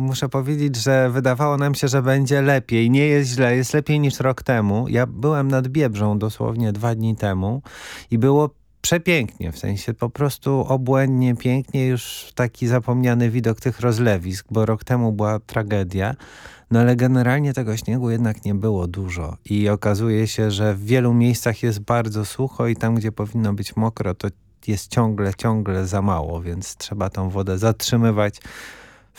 Muszę powiedzieć, że wydawało nam się, że będzie lepiej. Nie jest źle, jest lepiej niż rok temu. Ja byłem nad Biebrzą dosłownie dwa dni temu i było przepięknie, w sensie po prostu obłędnie, pięknie, już taki zapomniany widok tych rozlewisk, bo rok temu była tragedia. No ale generalnie tego śniegu jednak nie było dużo i okazuje się, że w wielu miejscach jest bardzo sucho i tam, gdzie powinno być mokro, to jest ciągle, ciągle za mało, więc trzeba tą wodę zatrzymywać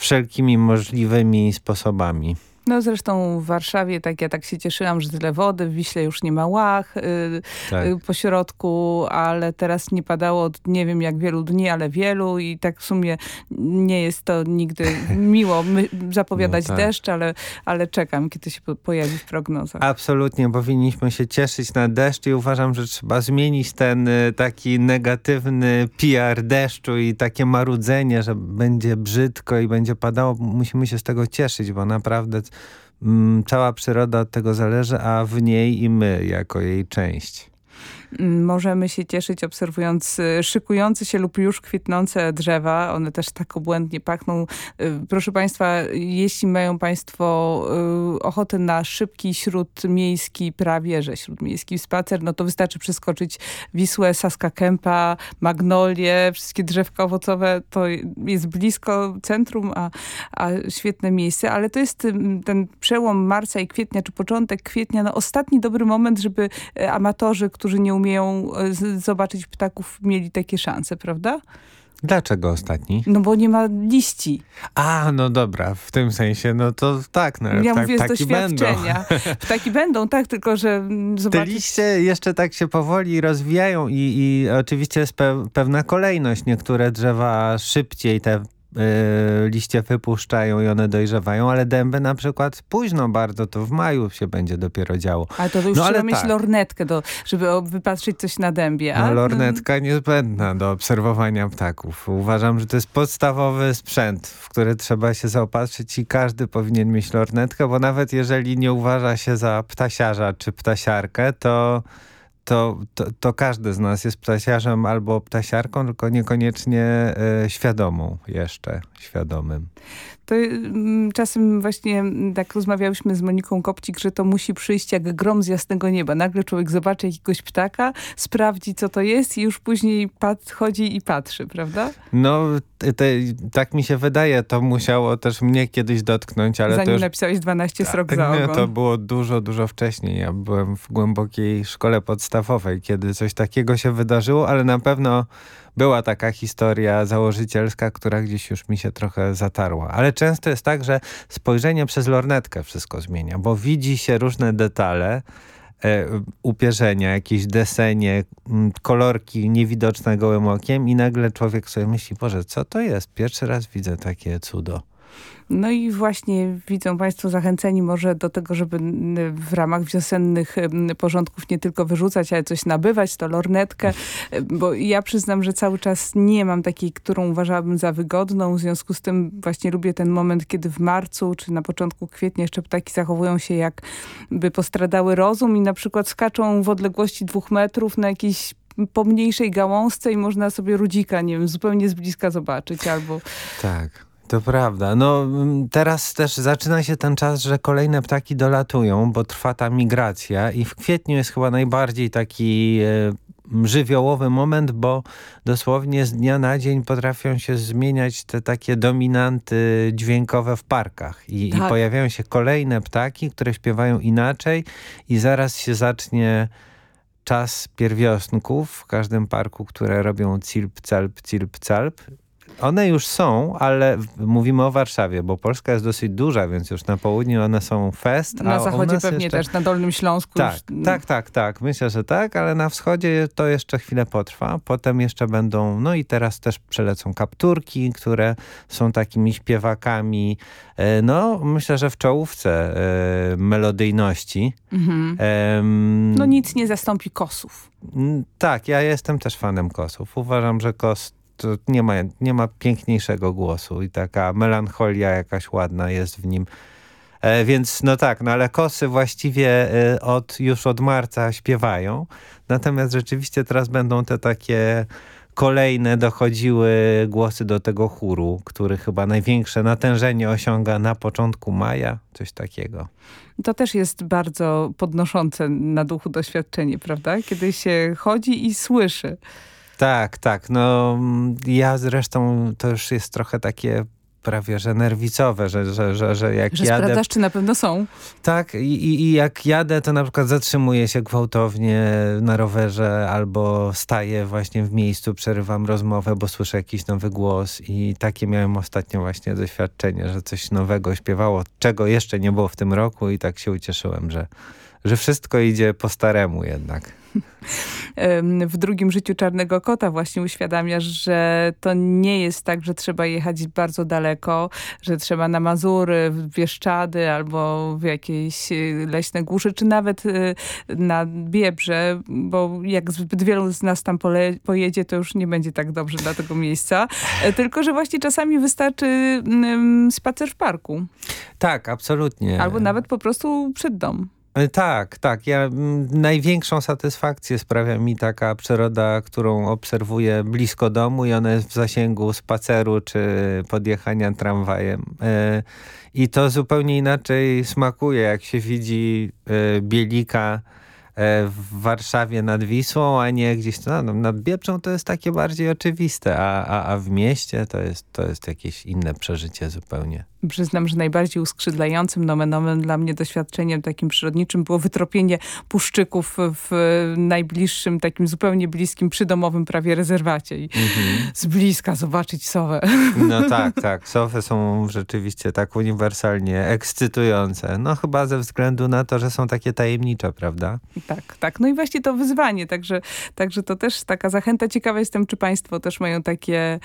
wszelkimi możliwymi sposobami. No zresztą w Warszawie tak ja tak się cieszyłam, że tyle wody, w Wiśle już nie ma łach yy, tak. yy, po środku, ale teraz nie padało od nie wiem jak wielu dni, ale wielu i tak w sumie nie jest to nigdy miło my, zapowiadać no tak. deszcz, ale, ale czekam, kiedy się pojawi w prognozach. Absolutnie, powinniśmy się cieszyć na deszcz i uważam, że trzeba zmienić ten y, taki negatywny PR deszczu i takie marudzenie, że będzie brzydko i będzie padało. Musimy się z tego cieszyć, bo naprawdę Mm, cała przyroda od tego zależy, a w niej i my jako jej część. Możemy się cieszyć obserwując y, szykujące się lub już kwitnące drzewa. One też tak obłędnie pachną. Y, proszę Państwa, jeśli mają Państwo y, ochotę na szybki śródmiejski, prawie że śródmiejski spacer, no to wystarczy przeskoczyć Wisłę, Saska Kępa, Magnolie, wszystkie drzewka owocowe. To jest blisko centrum, a, a świetne miejsce. Ale to jest ten przełom marca i kwietnia, czy początek kwietnia, no ostatni dobry moment, żeby amatorzy, którzy nie umieją e, zobaczyć ptaków, mieli takie szanse, prawda? Dlaczego ostatni? No bo nie ma liści. A, no dobra, w tym sensie, no to tak. No, ja mówię z doświadczenia. Będą. Ptaki będą, tak, tylko że zobaczyć... Te liście jeszcze tak się powoli rozwijają i, i oczywiście jest pe pewna kolejność. Niektóre drzewa szybciej te Y, liście wypuszczają i one dojrzewają, ale dęby na przykład późno bardzo, to w maju się będzie dopiero działo. Ale to już no, trzeba mieć tak. lornetkę, do, żeby wypatrzyć coś na dębie. A? No, lornetka niezbędna do obserwowania ptaków. Uważam, że to jest podstawowy sprzęt, w który trzeba się zaopatrzyć i każdy powinien mieć lornetkę, bo nawet jeżeli nie uważa się za ptasiarza czy ptasiarkę, to to, to, to, każdy z nas jest ptasiarzem albo ptasiarką, tylko niekoniecznie e, świadomą jeszcze, świadomym to mm, czasem właśnie tak rozmawiałyśmy z Moniką Kopcik, że to musi przyjść jak grom z jasnego nieba. Nagle człowiek zobaczy jakiegoś ptaka, sprawdzi co to jest i już później chodzi i patrzy, prawda? No, te, tak mi się wydaje. To musiało też mnie kiedyś dotknąć, ale Zanim to już... napisałeś 12 srok tak, za ogon. Nie, to było dużo, dużo wcześniej. Ja byłem w głębokiej szkole podstawowej, kiedy coś takiego się wydarzyło, ale na pewno była taka historia założycielska, która gdzieś już mi się trochę zatarła. Ale często jest tak, że spojrzenie przez lornetkę wszystko zmienia, bo widzi się różne detale, e, upierzenia, jakieś desenie, kolorki niewidoczne gołym okiem i nagle człowiek sobie myśli, Boże, co to jest? Pierwszy raz widzę takie cudo. No i właśnie widzą Państwo zachęceni może do tego, żeby w ramach wiosennych porządków nie tylko wyrzucać, ale coś nabywać, to lornetkę, bo ja przyznam, że cały czas nie mam takiej, którą uważałabym za wygodną, w związku z tym właśnie lubię ten moment, kiedy w marcu czy na początku kwietnia jeszcze ptaki zachowują się jakby postradały rozum i na przykład skaczą w odległości dwóch metrów na jakiejś pomniejszej gałązce i można sobie rudzika, nie wiem, zupełnie z bliska zobaczyć albo... Tak. To prawda. No teraz też zaczyna się ten czas, że kolejne ptaki dolatują, bo trwa ta migracja i w kwietniu jest chyba najbardziej taki e, żywiołowy moment, bo dosłownie z dnia na dzień potrafią się zmieniać te takie dominanty dźwiękowe w parkach i, tak. i pojawiają się kolejne ptaki, które śpiewają inaczej i zaraz się zacznie czas pierwiosnków w każdym parku, które robią cilp, calp, cilp, calp one już są, ale mówimy o Warszawie, bo Polska jest dosyć duża, więc już na południu one są fest. Na zachodzie pewnie jeszcze... też, na Dolnym Śląsku. Tak, już... tak, tak, tak. Myślę, że tak, ale na wschodzie to jeszcze chwilę potrwa. Potem jeszcze będą, no i teraz też przelecą kapturki, które są takimi śpiewakami, e, no myślę, że w czołówce e, melodyjności. Mhm. no nic nie zastąpi kosów. Tak, ja jestem też fanem kosów. Uważam, że kos to nie ma, nie ma piękniejszego głosu i taka melancholia jakaś ładna jest w nim. E, więc no tak, no ale kosy właściwie e, od, już od marca śpiewają. Natomiast rzeczywiście teraz będą te takie kolejne dochodziły głosy do tego chóru, który chyba największe natężenie osiąga na początku maja, coś takiego. To też jest bardzo podnoszące na duchu doświadczenie, prawda? Kiedy się chodzi i słyszy. Tak, tak. No ja zresztą to już jest trochę takie prawie że nerwicowe, że, że, że, że jak że jadę... czy na pewno są. Tak i, i jak jadę, to na przykład zatrzymuję się gwałtownie na rowerze albo staję właśnie w miejscu, przerywam rozmowę, bo słyszę jakiś nowy głos i takie miałem ostatnio właśnie doświadczenie, że coś nowego śpiewało, czego jeszcze nie było w tym roku i tak się ucieszyłem, że, że wszystko idzie po staremu jednak w drugim życiu Czarnego Kota właśnie uświadamiasz, że to nie jest tak, że trzeba jechać bardzo daleko, że trzeba na Mazury, w Bieszczady albo w jakieś y, leśne głusze, czy nawet y, na Biebrze, bo jak zbyt wielu z nas tam pojedzie, to już nie będzie tak dobrze dla tego miejsca. E, tylko, że właśnie czasami wystarczy mm, spacer w parku. Tak, absolutnie. Albo nawet po prostu przed dom. E, tak, tak. Ja, największą satysfakcję sprawia mi taka przyroda, którą obserwuję blisko domu i ona jest w zasięgu spaceru czy podjechania tramwajem. E, I to zupełnie inaczej smakuje, jak się widzi e, bielika E, w Warszawie nad Wisłą, a nie gdzieś no, nad Biebrzą, to jest takie bardziej oczywiste, a, a, a w mieście to jest, to jest jakieś inne przeżycie zupełnie. Przyznam, że najbardziej uskrzydlającym nomen dla mnie doświadczeniem takim przyrodniczym było wytropienie puszczyków w najbliższym, takim zupełnie bliskim, przydomowym prawie rezerwacie i mhm. z bliska zobaczyć sowę. No tak, tak. Sowy są rzeczywiście tak uniwersalnie ekscytujące. No chyba ze względu na to, że są takie tajemnicze, prawda? Tak, tak. No i właśnie to wyzwanie, także, także to też taka zachęta. Ciekawa jestem, czy państwo też mają takie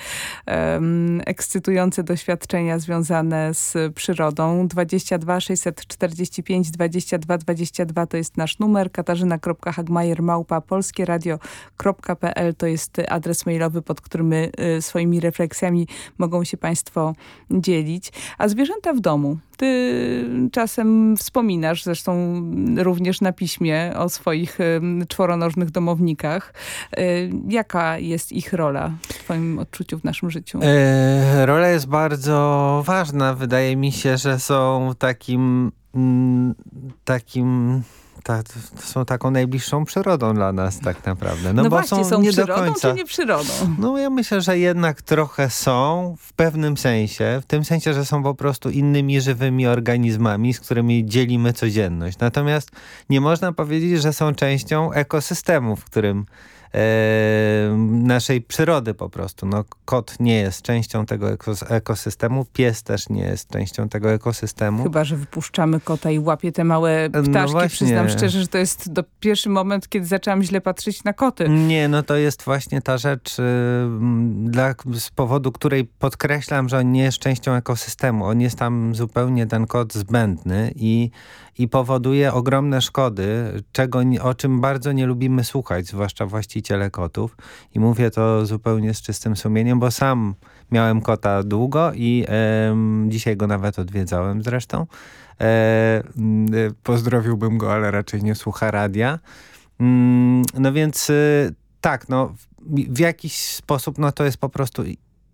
um, ekscytujące doświadczenia związane z przyrodą. 22 645 22 22 to jest nasz numer. Katarzyna.hagmajer małpa to jest adres mailowy, pod którym y, swoimi refleksjami mogą się państwo dzielić. A zwierzęta w domu. Ty czasem wspominasz, zresztą również na piśmie, o swoich czworonożnych domownikach. E, jaka jest ich rola w twoim odczuciu w naszym życiu? E, rola jest bardzo ważna. Wydaje mi się, że są takim mm, takim ta, są taką najbliższą przyrodą dla nas tak naprawdę. No, no bo właśnie, są, są nie przyrodą do końca. czy nie przyrodą? No ja myślę, że jednak trochę są w pewnym sensie, w tym sensie, że są po prostu innymi żywymi organizmami, z którymi dzielimy codzienność. Natomiast nie można powiedzieć, że są częścią ekosystemu, w którym naszej przyrody po prostu. No, kot nie jest częścią tego ekosystemu, pies też nie jest częścią tego ekosystemu. Chyba, że wypuszczamy kota i łapie te małe no ptaszki. No Przyznam szczerze, że to jest do pierwszy moment, kiedy zaczęłam źle patrzeć na koty. Nie, no to jest właśnie ta rzecz, dla, z powodu której podkreślam, że on nie jest częścią ekosystemu. On jest tam zupełnie ten kot zbędny i i powoduje ogromne szkody, czego, o czym bardzo nie lubimy słuchać, zwłaszcza właściciele kotów. I mówię to zupełnie z czystym sumieniem, bo sam miałem kota długo i e, dzisiaj go nawet odwiedzałem zresztą. E, pozdrowiłbym go, ale raczej nie słucha radia. Mm, no więc y, tak, no w jakiś sposób no to jest po prostu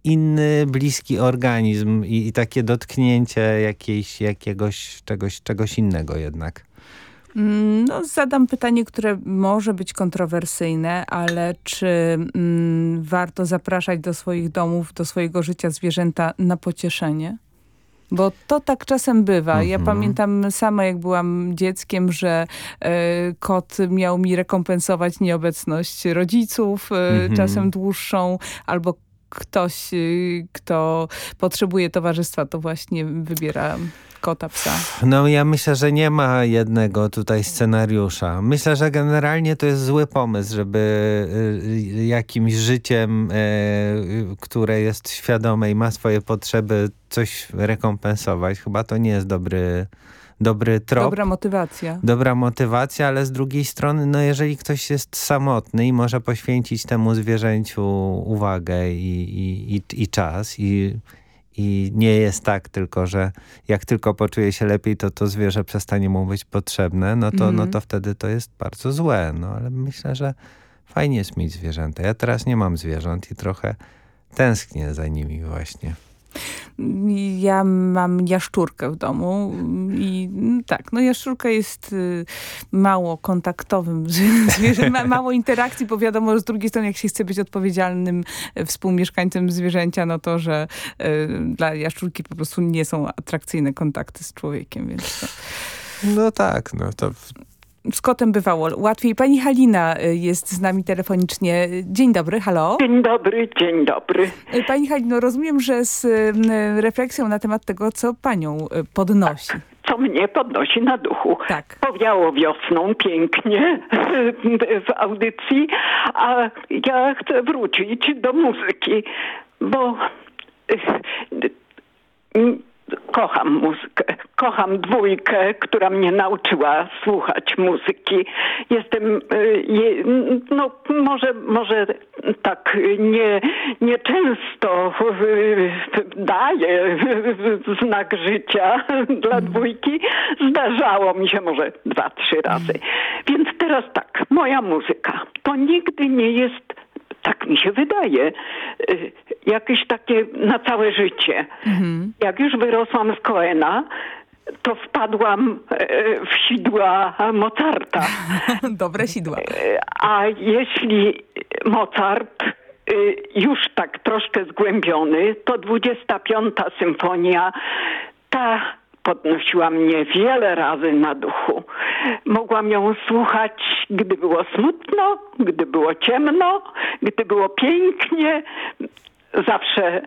inny, bliski organizm i, i takie dotknięcie jakiejś, jakiegoś czegoś, czegoś innego jednak. Mm, no, zadam pytanie, które może być kontrowersyjne, ale czy mm, warto zapraszać do swoich domów, do swojego życia zwierzęta na pocieszenie? Bo to tak czasem bywa. Ja mhm. pamiętam sama, jak byłam dzieckiem, że e, kot miał mi rekompensować nieobecność rodziców, mhm. czasem dłuższą, albo ktoś, y, kto potrzebuje towarzystwa, to właśnie wybiera kota, psa. No ja myślę, że nie ma jednego tutaj scenariusza. Myślę, że generalnie to jest zły pomysł, żeby y, jakimś życiem, y, które jest świadome i ma swoje potrzeby, coś rekompensować. Chyba to nie jest dobry dobry trop. Dobra motywacja. Dobra motywacja, ale z drugiej strony, no jeżeli ktoś jest samotny i może poświęcić temu zwierzęciu uwagę i, i, i, i czas i, i nie jest tak tylko, że jak tylko poczuje się lepiej, to to zwierzę przestanie mu być potrzebne, no to, mm. no mhm. to wtedy to jest bardzo złe. No ale myślę, że fajnie jest mieć zwierzęta. Ja teraz nie mam zwierząt i trochę tęsknię za nimi właśnie. Ja mam jaszczurkę w domu i mm, tak, no jaszczurka jest y, mało kontaktowym zwierzęciem, mało interakcji, bo wiadomo, że z drugiej strony jak się chce być odpowiedzialnym e, współmieszkańcem zwierzęcia, no to, że y, dla jaszczurki po prostu nie są atrakcyjne kontakty z człowiekiem, więc to... No tak, no to z kotem bywało łatwiej. Pani Halina y, jest z nami telefonicznie. Dzień dobry, halo. Dzień dobry, dzień dobry. Y, pani Halino, rozumiem, że z y, refleksją na temat tego, co panią podnosi. Tak, co mnie podnosi na duchu. Tak. Powiało wiosną pięknie w audycji, a ja chcę wrócić do muzyki, bo kocham muzykę. Kocham dwójkę, która mnie nauczyła słuchać muzyki. Jestem, y, no może, może tak nie, nie często daję znak życia dla mhm. dwójki. Zdarzało mi się może dwa, trzy razy. Więc teraz tak, moja muzyka to nigdy nie jest tak mi się wydaje, y, jakieś takie na całe życie. Mhm. Jak już wyrosłam z Koena, to wpadłam e, w sidła Mozarta. Dobre sidła. E, a jeśli Mozart y, już tak troszkę zgłębiony, to 25. symfonia, ta podnosiła mnie wiele razy na duchu. Mogłam ją słuchać, gdy było smutno, gdy było ciemno, gdy było pięknie. Zawsze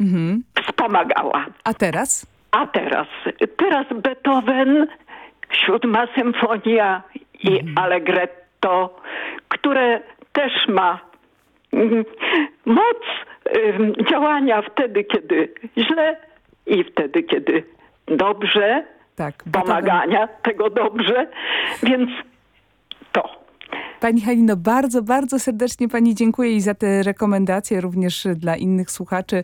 mhm. wspomagała. A teraz? A teraz? Teraz Beethoven, siódma symfonia i mhm. Allegretto, które też ma mm, moc działania wtedy, kiedy źle i wtedy, kiedy dobrze, tak, pomagania tego dobrze, więc to. Pani Halino, bardzo, bardzo serdecznie Pani dziękuję i za te rekomendacje również dla innych słuchaczy.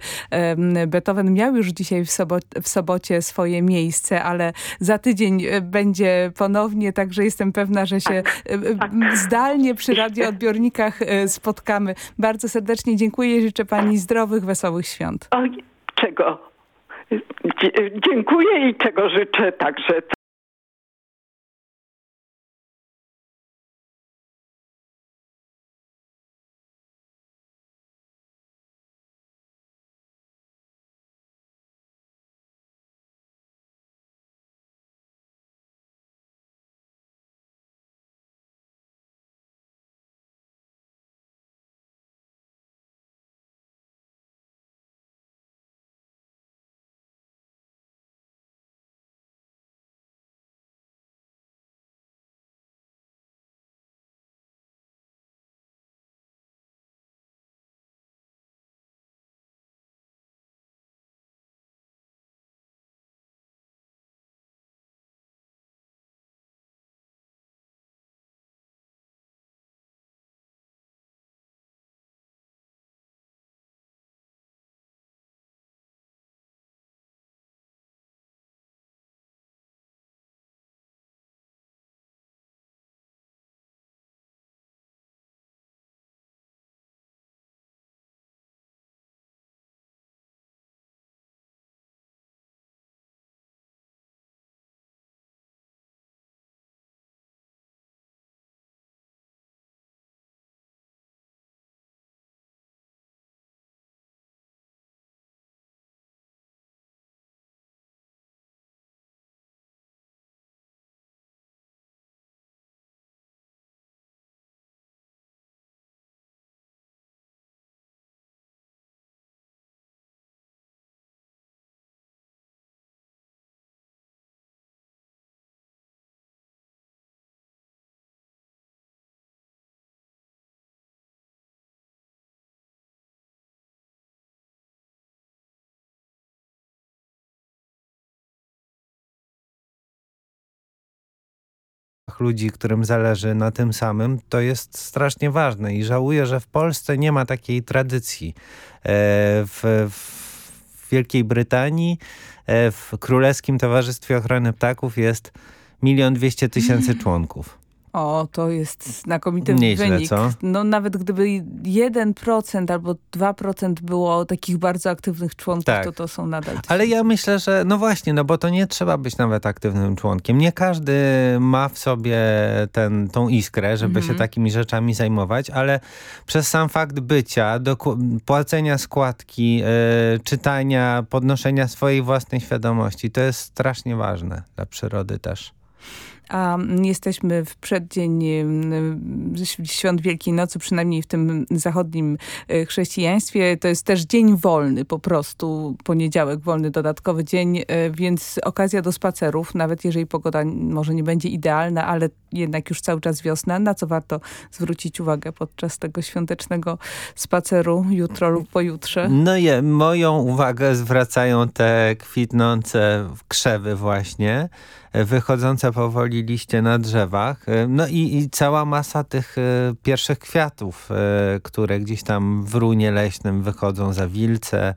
Beethoven miał już dzisiaj w, sobo w sobocie swoje miejsce, ale za tydzień e, będzie ponownie, także jestem pewna, że się tak, e, tak. zdalnie przy radioodbiornikach e, spotkamy. Bardzo serdecznie dziękuję i życzę Pani zdrowych, wesołych świąt. Oj, czego? Dziękuję i czego życzę także ludzi, którym zależy na tym samym, to jest strasznie ważne i żałuję, że w Polsce nie ma takiej tradycji. E, w, w Wielkiej Brytanii e, w Królewskim Towarzystwie Ochrony Ptaków jest milion dwieście tysięcy członków. O, to jest znakomity Nieźle, wynik. co? No nawet gdyby 1% albo 2% było takich bardzo aktywnych członków, Tak. to to są nadal Ale ja myślę, że no właśnie, no bo to nie trzeba być nawet aktywnym członkiem. Nie każdy ma w sobie ten, tą iskrę, żeby Mhm. się takimi rzeczami zajmować, ale przez sam fakt bycia, płacenia składki, e, czytania, podnoszenia swojej własnej świadomości, to jest strasznie ważne dla przyrody też. A jesteśmy w przeddzień świąt Wielkiej Nocy, przynajmniej w tym zachodnim y, chrześcijaństwie. To jest też dzień wolny po prostu, poniedziałek wolny, dodatkowy dzień, y, więc okazja do spacerów, nawet jeżeli pogoda może nie będzie idealna, ale jednak już cały czas wiosna, na co warto zwrócić uwagę podczas tego świątecznego spaceru jutro lub pojutrze. No je, moją uwagę zwracają te kwitnące krzewy właśnie, e, wychodzące powoli liście na drzewach. E, No i, i cała masa tych e, pierwszych kwiatów, e, które gdzieś tam w runie leśnym wychodzą za wilce.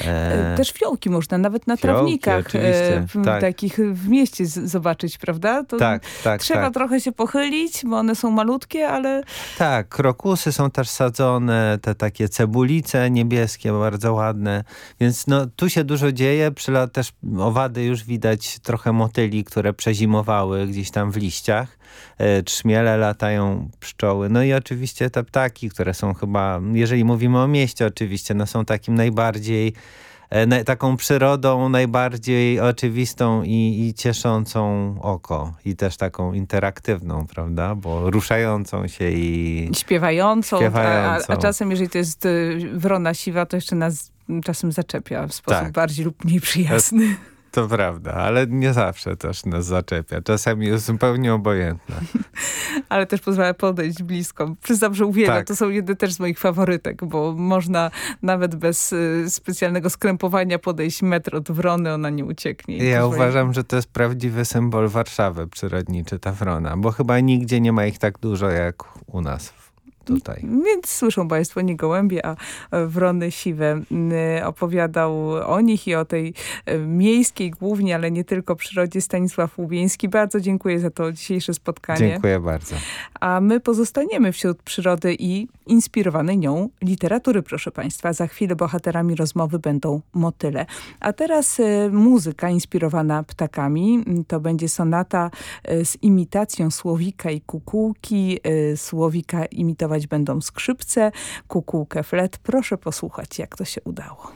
E, Też fiołki można nawet na fiołki, trawnikach e, tak. takich w mieście zobaczyć, prawda? To tak, tak, Trzeba tak. trochę się pochylić, bo one są malutkie, ale Tak, krokusy są też sadzone, te takie cebulice niebieskie, bardzo ładne. Więc no, tu się dużo dzieje. Przy la- też owady już widać trochę motyli, które przezimowały gdzieś tam w liściach. E, Trzmiele latają, pszczoły. No i oczywiście te ptaki, które są chyba, jeżeli mówimy o mieście oczywiście, no są takim najbardziej e, taką przyrodą najbardziej oczywistą i, i cieszącą oko. I też taką interaktywną, prawda? Bo ruszającą się i... śpiewającą, Śpiewającą. A, a czasem jeżeli to jest y, wrona siwa, to jeszcze nas czasem zaczepia w sposób Tak. bardziej lub mniej przyjazny. To prawda, ale nie zawsze też nas zaczepia. Czasami jest zupełnie obojętna. Ale też pozwala podejść blisko. Przyznam, że uwielbiam. Tak. To są jedne też z moich faworytek, bo można nawet bez y, specjalnego skrępowania podejść metr od wrony, ona nie ucieknie. Ja pozwoli- uważam, że to jest prawdziwy symbol Warszawy przyrodniczy, ta wrona, bo chyba nigdzie nie ma ich tak dużo jak u nas tutaj. Więc słyszą Państwo nie gołębie, a wrony siwe. Opowiadał o nich i o tej e, miejskiej głównie, ale nie tylko przyrodzie Stanisław Łubieński. Bardzo dziękuję za to dzisiejsze spotkanie. Dziękuję bardzo. A my pozostaniemy wśród przyrody i inspirowanej nią literatury, proszę Państwa. Za chwilę bohaterami rozmowy będą motyle. A teraz e, muzyka inspirowana ptakami. To będzie sonata e, z imitacją słowika i kukułki. Słowika będą skrzypce, kukułkę flet. Proszę posłuchać, jak to się udało.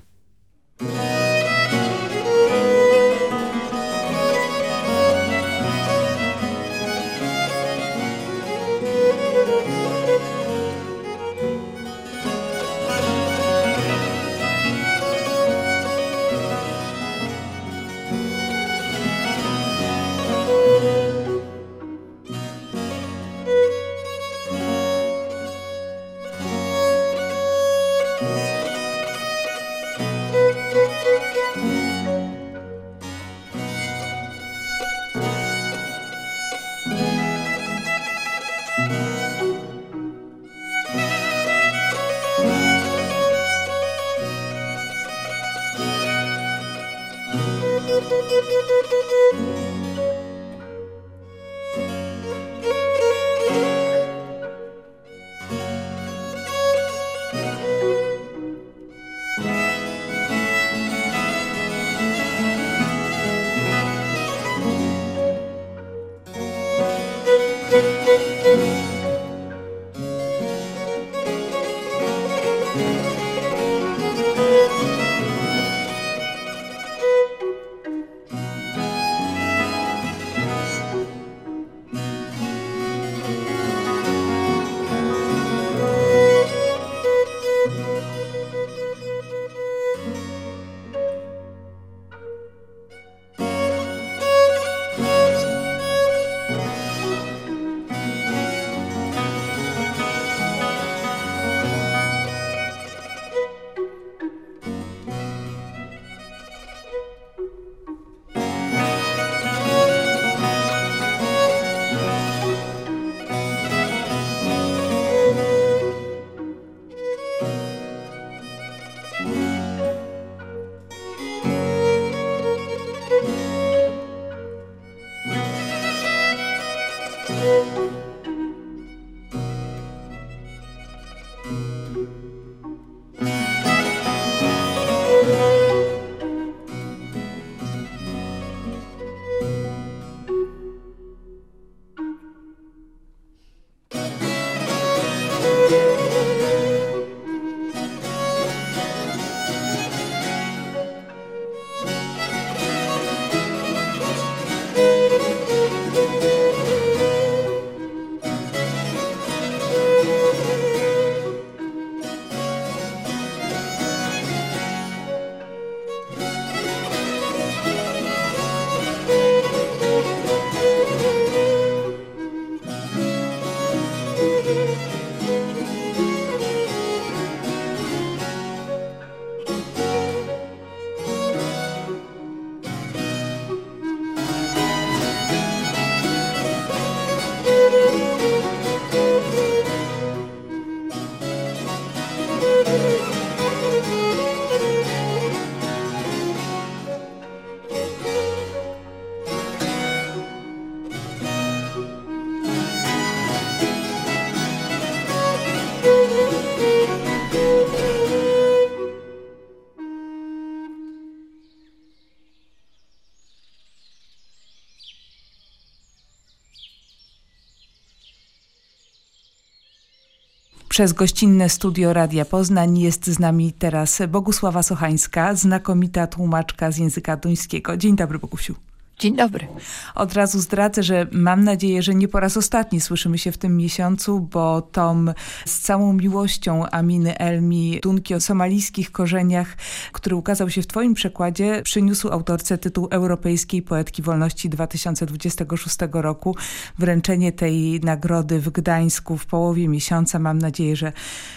Przez gościnne studio Radia Poznań. Jest z nami teraz Bogusława Sochańska, znakomita tłumaczka z języka duńskiego. Dzień dobry Bogusiu. Dzień dobry. Od razu zdradzę, że mam nadzieję, że nie po raz ostatni słyszymy się w tym miesiącu, bo tom z całą miłością Aminy Elmi, Dunki o somalijskich korzeniach, który ukazał się w twoim przekładzie, przyniósł autorce tytuł Europejskiej Poetki Wolności 2026 roku. Wręczenie tej nagrody w Gdańsku w połowie miesiąca. Mam nadzieję, że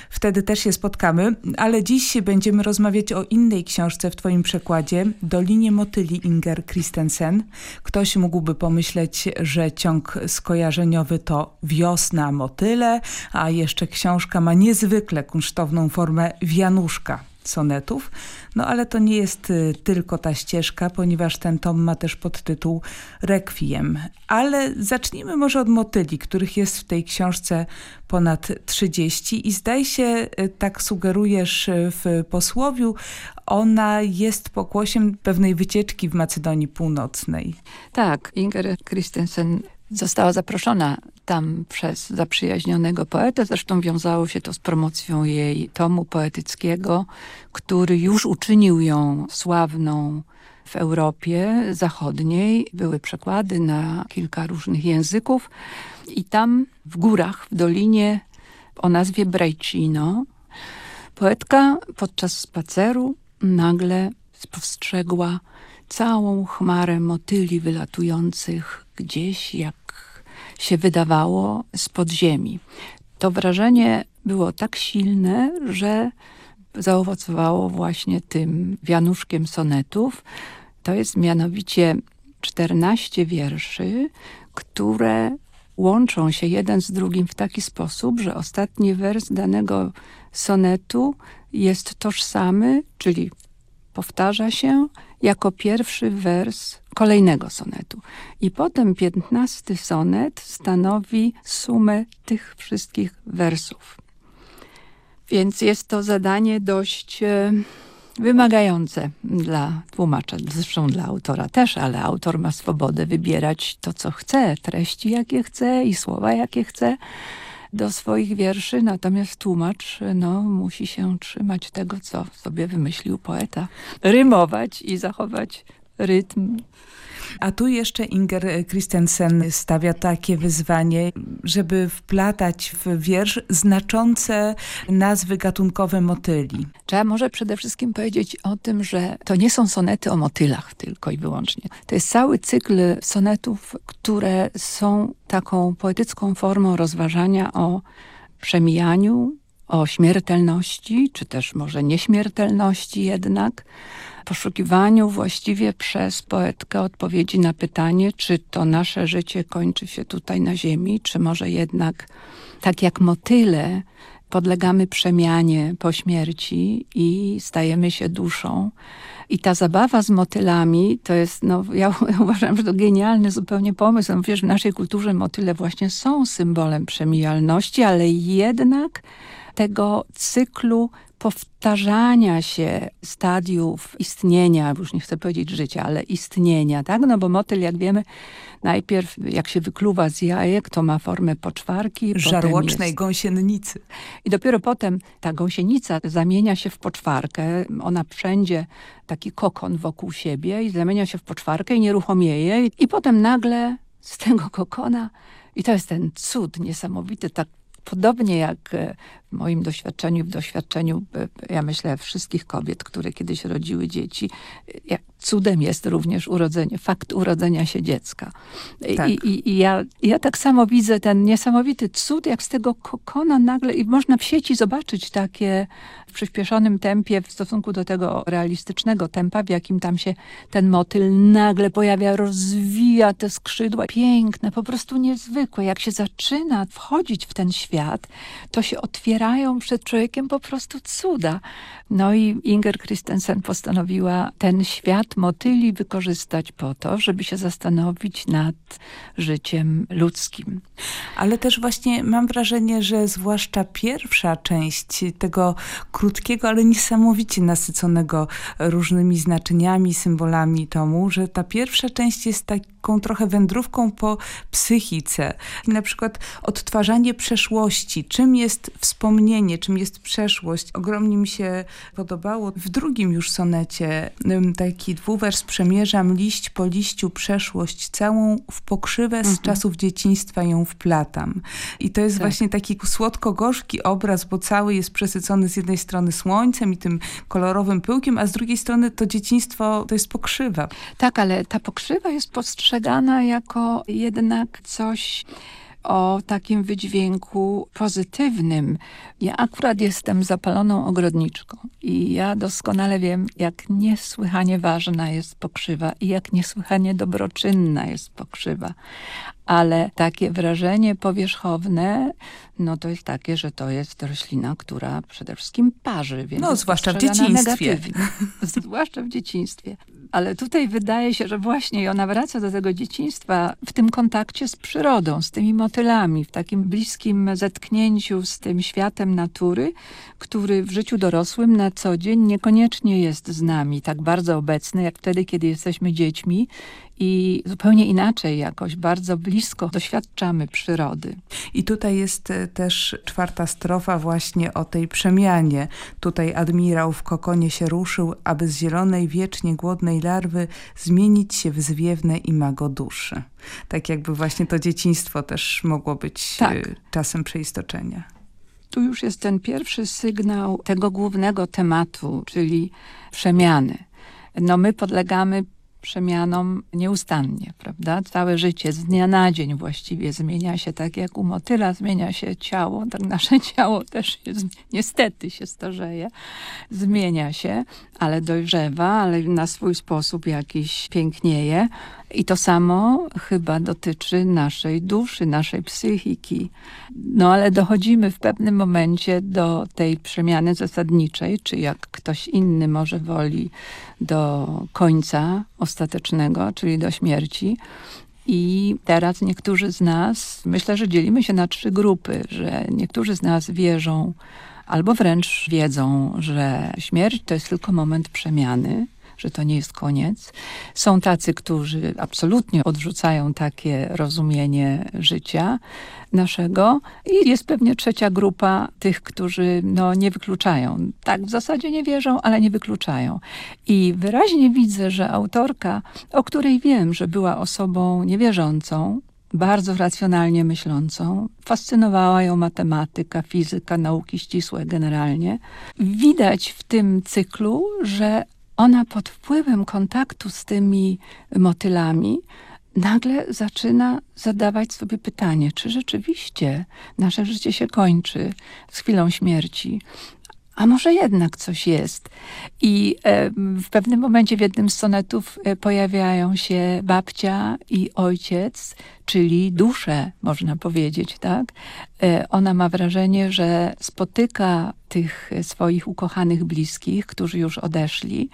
wtedy też się spotkamy, ale dziś będziemy rozmawiać o innej książce w twoim przekładzie, Dolinie Motyli Inger Christensen. Ktoś mógłby pomyśleć, że ciąg skojarzeniowy to wiosna, motyle, a jeszcze książka ma niezwykle kunsztowną formę wianuszka sonetów. No ale to nie jest y, tylko ta ścieżka, ponieważ ten tom ma też podtytuł Requiem. Ale zacznijmy może od motyli, których jest w tej książce ponad 30 i zdaje się, y, tak sugerujesz y, w posłowiu, ona jest pokłosiem pewnej wycieczki w Macedonii Północnej. Tak, Inger Christensen została zaproszona tam przez zaprzyjaźnionego poetę. Zresztą wiązało się to z promocją jej tomu poetyckiego, który już uczynił ją sławną w Europie Zachodniej. Były przekłady na kilka różnych języków. I tam w górach, w dolinie o nazwie Brajcino, poetka podczas spaceru nagle spostrzegła całą chmarę motyli wylatujących gdzieś, jak się wydawało, z podziemi. To wrażenie było tak silne, że zaowocowało właśnie tym wianuszkiem sonetów. To jest mianowicie 14 wierszy, które łączą się jeden z drugim w taki sposób, że ostatni wers danego sonetu jest tożsamy, czyli powtarza się jako pierwszy wers kolejnego sonetu. I potem piętnasty sonet stanowi sumę tych wszystkich wersów. Więc jest to zadanie dość e, wymagające dla tłumacza, zresztą dla autora też, ale autor ma swobodę wybierać to, co chce, treści jakie chce i słowa jakie chce do swoich wierszy, natomiast tłumacz no, musi się trzymać tego, co sobie wymyślił poeta. Rymować i zachować rytm a tu jeszcze Inger Christensen stawia takie wyzwanie, żeby wplatać w wiersz znaczące nazwy gatunkowe motyli. Trzeba może przede wszystkim powiedzieć o tym, że to nie są sonety o motylach tylko i wyłącznie. To jest cały cykl sonetów, które są taką poetycką formą rozważania o przemijaniu, o śmiertelności, czy też może nieśmiertelności jednak, poszukiwaniu właściwie przez poetkę odpowiedzi na pytanie, czy to nasze życie kończy się tutaj na ziemi, czy może jednak tak jak motyle podlegamy przemianie po śmierci i stajemy się duszą. I ta zabawa z motylami to jest, no ja uważam, że to genialny zupełnie pomysł. Wiesz, w naszej kulturze motyle właśnie są symbolem przemijalności, ale jednak tego cyklu powtarzania się stadiów istnienia, już nie chcę powiedzieć życia, ale istnienia, tak? No bo motyl, jak wiemy, najpierw jak się wykluwa z jajek, to ma formę poczwarki. Żarłocznej jest... gąsienicy. I dopiero potem ta gąsienica zamienia się w poczwarkę. Ona wszędzie taki kokon wokół siebie i zamienia się w poczwarkę i nieruchomieje. I potem nagle z tego kokona i to jest ten cud niesamowity, tak Podobnie jak e, w moim doświadczeniu, w doświadczeniu, e, ja myślę, wszystkich kobiet, które kiedyś rodziły dzieci, jak cudem jest również urodzenie, fakt urodzenia się dziecka. Tak. I, i, I, ja, ja tak samo widzę ten niesamowity cud, jak z tego kokona nagle, i można w sieci zobaczyć takie w przyspieszonym tempie w stosunku do tego realistycznego tempa, w jakim tam się ten motyl nagle pojawia, rozwija te skrzydła. Piękne, po prostu niezwykłe. Jak się zaczyna wchodzić w ten świat, to się otwierają przed człowiekiem po prostu cuda. No i Inger Christensen postanowiła ten świat motyli wykorzystać po to, żeby się zastanowić nad życiem ludzkim. Ale też właśnie mam wrażenie, że zwłaszcza pierwsza część tego krótkiego, ale niesamowicie nasyconego różnymi znaczeniami, symbolami tomu, że ta pierwsza część jest taką trochę wędrówką po psychice. Na przykład odtwarzanie przeszłości. Czym jest wspomnienie czym jest przeszłość. Ogromnie mi się podobało w drugim już sonecie taki dwuwers przemierzam liść po liściu przeszłość całą w pokrzywę z mhm. czasów dzieciństwa ją wplatam. I to jest tak. właśnie taki słodko-gorzki obraz, bo cały jest przesycony z jednej strony słońcem i tym kolorowym pyłkiem, a z drugiej strony to dzieciństwo to jest pokrzywa. Tak, ale ta pokrzywa jest postrzegana jako jednak coś o takim wydźwięku pozytywnym. Ja akurat jestem zapaloną ogrodniczką i ja doskonale wiem, jak niesłychanie ważna jest pokrzywa i jak niesłychanie dobroczynna jest pokrzywa. Ale takie wrażenie powierzchowne, no to jest takie, że to jest roślina, która przede wszystkim parzy. Więc no, zwłaszcza w dzieciństwie. zwłaszcza w dzieciństwie ale tutaj wydaje się, że właśnie ona wraca do tego dzieciństwa w tym kontakcie z przyrodą, z tymi motylami, w takim bliskim zetknięciu z tym światem natury, który w życiu dorosłym na co dzień niekoniecznie jest z nami tak bardzo obecny, jak wtedy, kiedy jesteśmy dziećmi i zupełnie inaczej jakoś bardzo blisko doświadczamy przyrody. I tutaj jest e, też czwarta strofa właśnie o tej przemianie. Tutaj admirał w kokonie się ruszył, aby z zielonej, wiecznie głodnej larwy zmienić się w zwiewne i mago duszy. Tak jakby właśnie to dzieciństwo też mogło być e, tak. czasem przeistoczenia. Tu już jest ten pierwszy sygnał tego głównego tematu, czyli przemiany. No my podlegamy przemianom nieustannie, prawda? Całe życie, z dnia na dzień właściwie zmienia się tak jak u motyla zmienia się ciało, tak nasze ciało też jest, niestety się starzeje, zmienia się, ale dojrzewa, ale na swój sposób jakiś pięknieje. I to samo chyba dotyczy naszej duszy, naszej psychiki. No ale dochodzimy w pewnym momencie do tej przemiany zasadniczej, czy jak ktoś inny może woli, do końca ostatecznego, czyli do śmierci. I teraz niektórzy z nas, myślę, że dzielimy się na trzy grupy, że niektórzy z nas wierzą, albo wręcz wiedzą, że śmierć to jest tylko moment przemiany, że to nie jest koniec. Są tacy, którzy absolutnie odrzucają takie rozumienie życia naszego i jest pewnie trzecia grupa tych, którzy no, nie wykluczają. Tak w zasadzie nie wierzą, ale nie wykluczają. I wyraźnie widzę, że autorka, o której wiem, że była osobą niewierzącą, bardzo racjonalnie myślącą. Fascynowała ją matematyka, fizyka, nauki ścisłe generalnie. Widać w tym cyklu, że ona pod wpływem kontaktu z tymi motylami nagle zaczyna zadawać sobie pytanie, czy rzeczywiście nasze życie się kończy z chwilą śmierci, a może jednak coś jest. I e, w pewnym momencie w jednym z sonetów e, pojawiają się babcia i ojciec, czyli dusze, można powiedzieć, tak? E, ona ma wrażenie, że spotyka tych swoich ukochanych bliskich, którzy już odeszli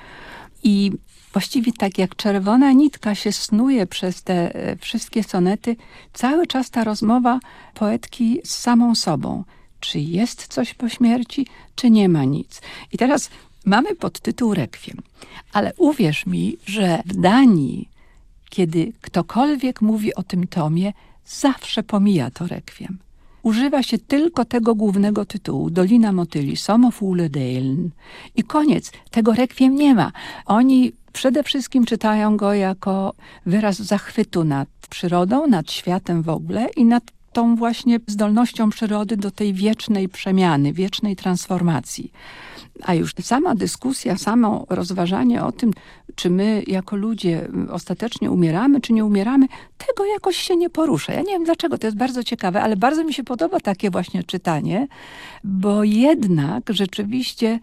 i właściwie tak jak czerwona nitka się snuje przez te wszystkie sonety, cały czas ta rozmowa poetki z samą sobą czy jest coś po śmierci, czy nie ma nic. I teraz mamy podtytuł Rekwiem, ale uwierz mi, że w Danii, kiedy ktokolwiek mówi o tym tomie, zawsze pomija to Rekwiem. Używa się tylko tego głównego tytułu, Dolina Motyli, Sommerfugledalen i koniec. Tego Rekwiem nie ma. Oni przede wszystkim czytają go jako wyraz zachwytu nad przyrodą, nad światem w ogóle i nad tą właśnie zdolnością przyrody do tej wiecznej przemiany, wiecznej transformacji. A już sama dyskusja, samo rozważanie o tym, czy my jako ludzie ostatecznie umieramy, czy nie umieramy, tego jakoś się nie porusza. Ja nie wiem dlaczego, to jest bardzo ciekawe, ale bardzo mi się podoba takie właśnie czytanie, bo jednak rzeczywiście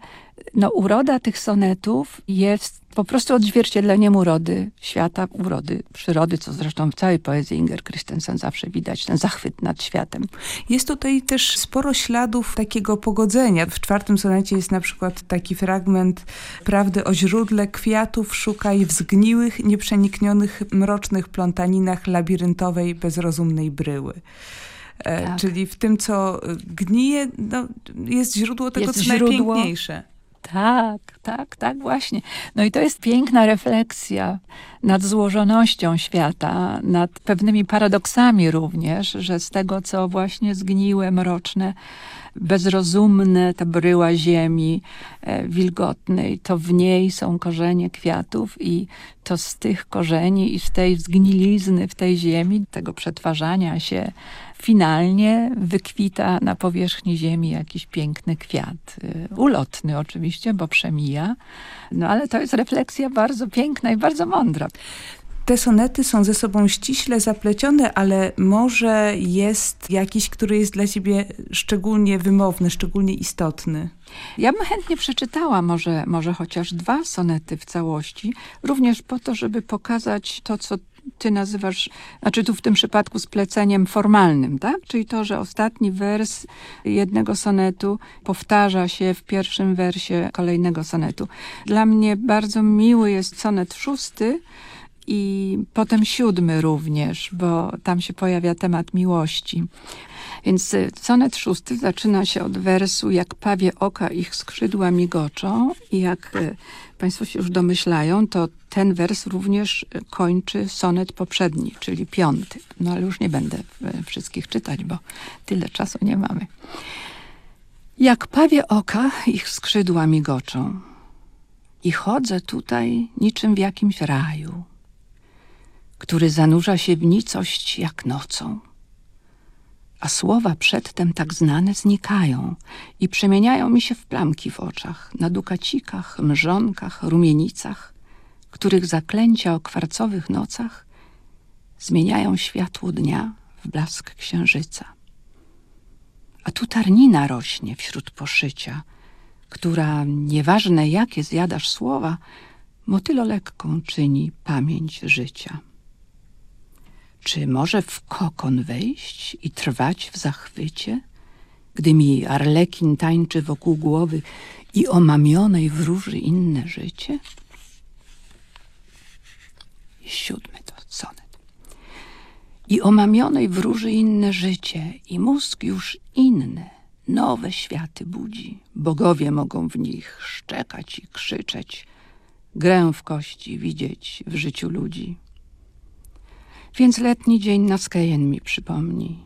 no, uroda tych sonetów jest po prostu odzwierciedleniem urody świata, urody przyrody, co zresztą w całej poezji Inger Christensen zawsze widać, ten zachwyt nad światem. Jest tutaj też sporo śladów takiego pogodzenia. W czwartym sonecie jest na przykład taki fragment prawdy o źródle kwiatów szukaj w zgniłych, nieprzeniknionych, mrocznych plątaninach labiryntowej, bezrozumnej bryły. E, tak. Czyli w tym, co gnije, no, jest źródło tego, jest co źródło, najpiękniejsze. Tak, tak, tak właśnie. No i to jest piękna refleksja nad złożonością świata, nad pewnymi paradoksami również, że z tego, co właśnie zgniłe, mroczne, bezrozumne, ta bryła ziemi e, wilgotnej, to w niej są korzenie kwiatów i to z tych korzeni i z tej zgnilizny w tej ziemi, tego przetwarzania się, finalnie wykwita na powierzchni ziemi jakiś piękny kwiat. E, ulotny oczywiście, bo przemija, no ale to jest refleksja bardzo piękna i bardzo mądra. Te sonety są ze sobą ściśle zaplecione, ale może jest jakiś, który jest dla ciebie szczególnie wymowny, szczególnie istotny. Ja bym chętnie przeczytała może, może chociaż dwa sonety w całości, również po to, żeby pokazać to, co ty nazywasz, znaczy tu w tym przypadku spleceniem formalnym, tak? Czyli to, że ostatni wers jednego sonetu powtarza się w pierwszym wersie kolejnego sonetu. Dla mnie bardzo miły jest sonet szósty, i potem siódmy również, bo tam się pojawia temat miłości. Więc y, sonet szósty zaczyna się od wersu jak pawie oka ich skrzydła migoczą i jak y, Państwo się już domyślają, to ten wers również y, kończy sonet poprzedni, czyli piąty. No ale już nie będę wszystkich czytać, bo tyle czasu nie mamy. Jak pawie oka ich skrzydła migoczą i chodzę tutaj niczym w jakimś raju który zanurza się w nicość jak nocą. A słowa przedtem tak znane znikają i przemieniają mi się w plamki w oczach, na dukacikach, mrzonkach, rumienicach, których zaklęcia o kwarcowych nocach zmieniają światło dnia w blask księżyca. A tu tarnina rośnie wśród poszycia, która, nieważne jakie zjadasz słowa, motylo lekką czyni pamięć życia. Czy może w kokon wejść i trwać w zachwycie, gdy mi arlekin tańczy wokół głowy i omamionej wróży inne życie? Siódmy to sonet. I omamionej wróży inne życie i mózg już inny, nowe światy budzi. Bogowie mogą w nich szczekać i krzyczeć, grę w kości widzieć w życiu ludzi. Więc letni dzień na Skejen mi przypomni,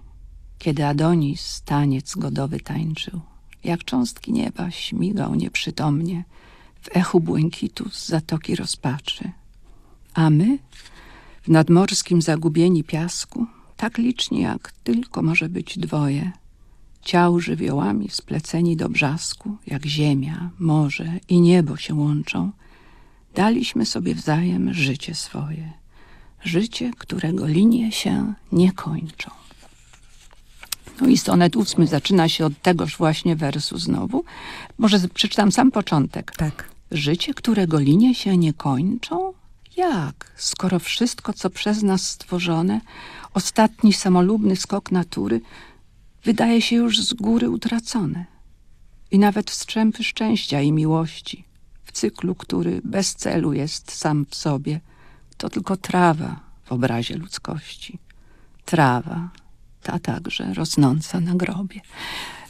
kiedy Adonis taniec godowy tańczył, jak cząstki nieba śmigał nieprzytomnie w echu błękitu z zatoki rozpaczy. A my, w nadmorskim zagubieni piasku, tak liczni jak tylko może być dwoje, ciał żywiołami spleceni do brzasku, jak ziemia, morze i niebo się łączą, daliśmy sobie wzajem życie swoje – życie, którego linie się nie kończą. No i sonet ósmy zaczyna się od tegoż właśnie wersu znowu. Może przeczytam sam początek. Tak. Życie, którego linie się nie kończą? Jak? Skoro wszystko, co przez nas stworzone, ostatni samolubny skok natury, wydaje się już z góry utracone. I nawet strzępy szczęścia i miłości, w cyklu, który bez celu jest sam w sobie – to tylko trawa w obrazie ludzkości. Trawa, ta także rosnąca na grobie.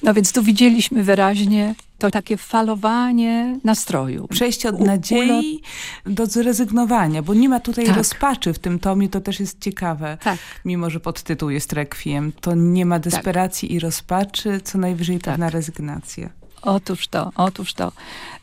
No więc tu widzieliśmy wyraźnie to takie falowanie nastroju. Przejście od nadziei do zrezygnowania, bo nie ma tutaj tak. rozpaczy w tym tomie, to też jest ciekawe. Tak. Mimo, że podtytuł jest rekwiem, to nie ma desperacji tak. i rozpaczy, co najwyżej pewna tak. rezygnacja. Otóż to, otóż to.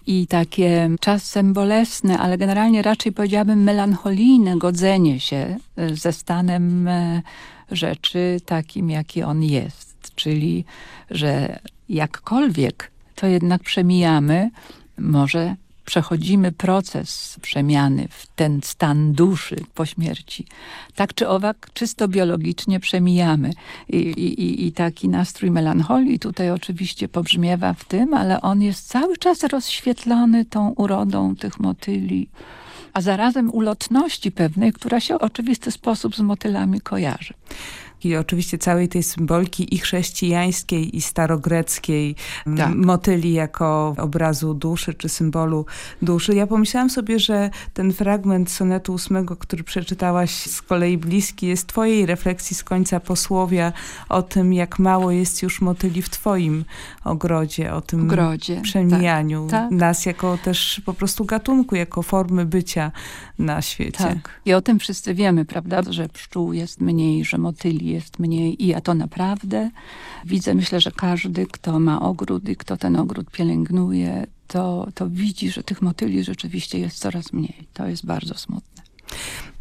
I takie czasem bolesne, ale generalnie raczej powiedziałabym melancholijne godzenie się e, ze stanem e, rzeczy takim, jaki on jest. Czyli, że jakkolwiek to jednak przemijamy, może przechodzimy proces przemiany w ten stan duszy po śmierci. Tak czy owak, czysto biologicznie przemijamy. I, i, i taki nastrój melancholii tutaj oczywiście pobrzmiewa w tym, ale on jest cały czas rozświetlony tą urodą tych motyli, a zarazem ulotności pewnej, która się w oczywisty sposób z motylami kojarzy i oczywiście całej tej symboliki i chrześcijańskiej, i starogreckiej, tak. motyli jako obrazu duszy, czy symbolu duszy. Ja pomyślałam sobie, że ten fragment sonetu ósmego, który przeczytałaś z kolei bliski, jest twojej refleksji z końca posłowia o tym, jak mało jest już motyli w twoim ogrodzie, o tym ogrodzie, przemijaniu tak, tak. nas jako też po prostu gatunku, jako formy bycia na świecie. Tak. I o tym wszyscy wiemy, prawda, że pszczół jest mniej, że motyli jest mniej i ja to naprawdę widzę. Myślę, że każdy, kto ma ogród i kto ten ogród pielęgnuje, to, to widzi, że tych motyli rzeczywiście jest coraz mniej. To jest bardzo smutne.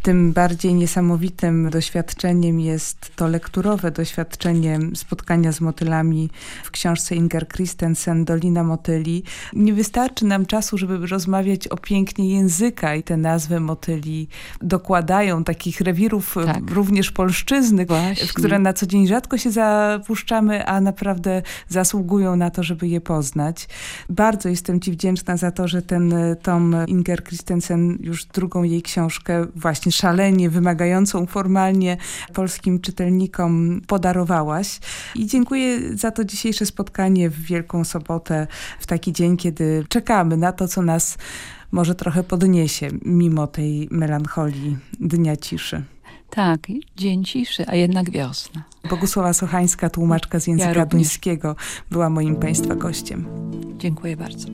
Tym bardziej niesamowitym doświadczeniem jest to lekturowe doświadczenie spotkania z motylami w książce Inger Christensen Dolina Motyli. Nie wystarczy nam czasu, żeby rozmawiać o pięknie języka i te nazwy motyli dokładają takich rewirów tak. również polszczyzny, Właśnie. w które na co dzień rzadko się zapuszczamy, a naprawdę zasługują na to, żeby je poznać. Bardzo jestem Ci wdzięczna za to, że ten tom Inger Christensen, już drugą jej książkę właśnie szalenie wymagającą formalnie polskim czytelnikom podarowałaś. I dziękuję za to dzisiejsze spotkanie w Wielką Sobotę, w taki dzień, kiedy czekamy na to, co nas może trochę podniesie, mimo tej melancholii Dnia Ciszy. Tak, dzień ciszy, a jednak wiosna. Bogusława Sochańska, tłumaczka z języka ja duńskiego, była moim Państwa gościem. Dziękuję bardzo.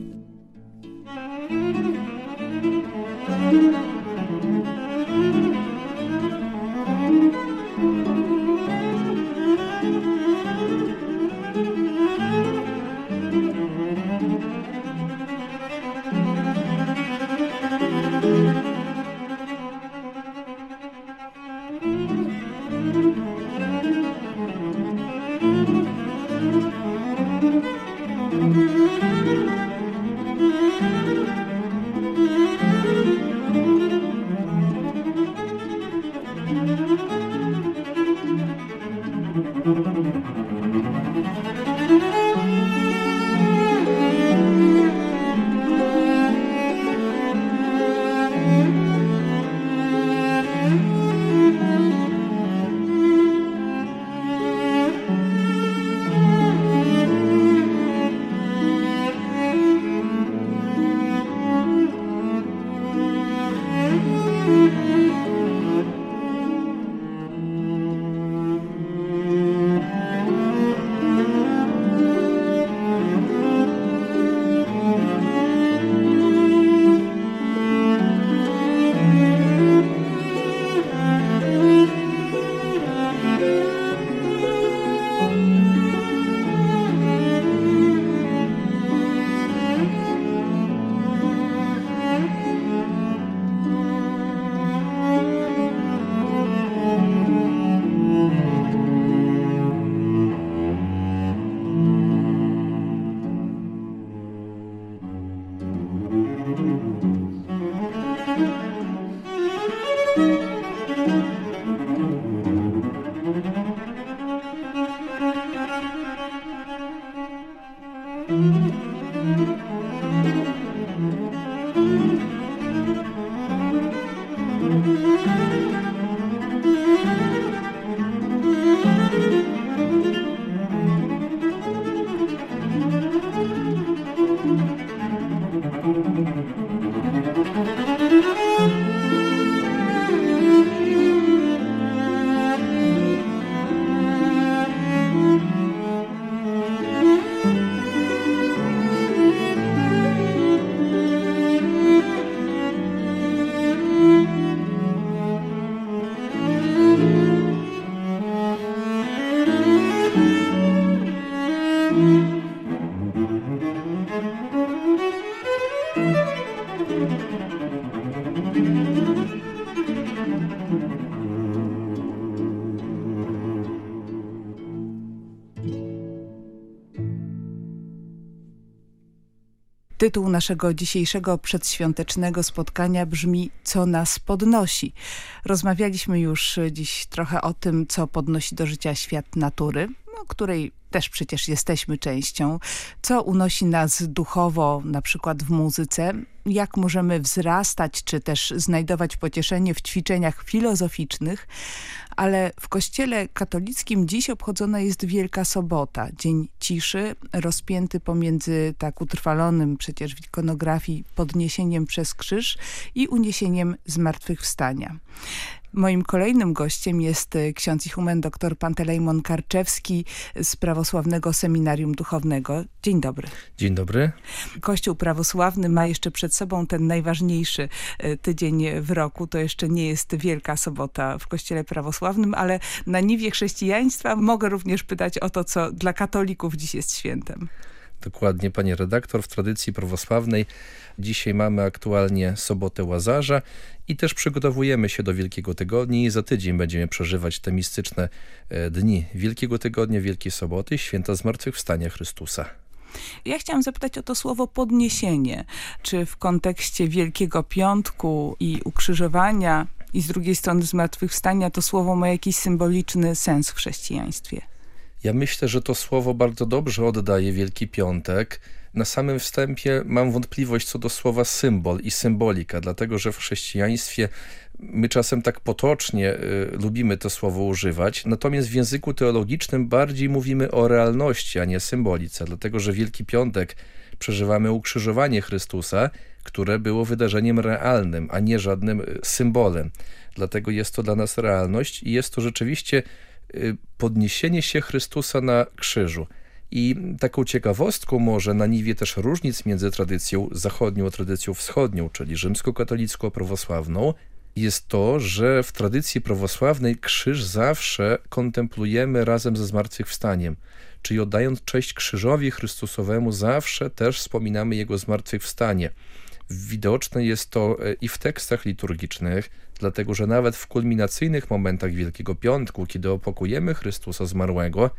Tytuł naszego dzisiejszego przedświątecznego spotkania brzmi Co nas podnosi? Rozmawialiśmy już dziś trochę o tym, co podnosi do życia świat natury, której też przecież jesteśmy częścią, co unosi nas duchowo, na przykład w muzyce, jak możemy wzrastać, czy też znajdować pocieszenie w ćwiczeniach filozoficznych, ale w kościele katolickim dziś obchodzona jest Wielka Sobota, dzień ciszy, rozpięty pomiędzy tak utrwalonym przecież w ikonografii podniesieniem przez krzyż i uniesieniem zmartwychwstania. Moim kolejnym gościem jest y, ksiądz ichumen dr Pantelejmon Karczewski z Prawosławnego Seminarium Duchownego. Dzień dobry. Dzień dobry. Kościół prawosławny ma jeszcze przed sobą ten najważniejszy y, tydzień w roku. To jeszcze nie jest Wielka Sobota w Kościele Prawosławnym, ale na niwie chrześcijaństwa mogę również pytać o to, co dla katolików dziś jest świętem. Dokładnie, panie redaktor. W tradycji prawosławnej dzisiaj mamy aktualnie sobotę Łazarza i też przygotowujemy się do Wielkiego Tygodnia i za tydzień będziemy przeżywać te mistyczne e, dni Wielkiego Tygodnia, Wielkiej Soboty, Święta Zmartwychwstania Chrystusa. Ja chciałam zapytać o to słowo podniesienie. Czy w kontekście Wielkiego Piątku i ukrzyżowania i z drugiej strony zmartwychwstania to słowo ma jakiś symboliczny sens w chrześcijaństwie? Ja myślę, że to słowo bardzo dobrze oddaje Wielki Piątek. Na samym wstępie mam wątpliwość co do słowa symbol i symbolika, dlatego że w chrześcijaństwie my czasem tak potocznie y, lubimy to słowo używać, natomiast w języku teologicznym bardziej mówimy o realności, a nie symbolice, dlatego że Wielki Piątek przeżywamy ukrzyżowanie Chrystusa, które było wydarzeniem realnym, a nie żadnym y, symbolem. Dlatego jest to dla nas realność i jest to rzeczywiście podniesienie się Chrystusa na krzyżu. I taką ciekawostką może na niwie też różnic między tradycją zachodnią a tradycją wschodnią, czyli rzymskokatolicką a prawosławną, jest to, że w tradycji prawosławnej krzyż zawsze kontemplujemy razem ze zmartwychwstaniem. Czyli oddając cześć krzyżowi Chrystusowemu zawsze też wspominamy Jego zmartwychwstanie. Widoczne jest to e, i w tekstach liturgicznych, dlatego że nawet w kulminacyjnych momentach Wielkiego Piątku, kiedy opokujemy Chrystusa zmarłego,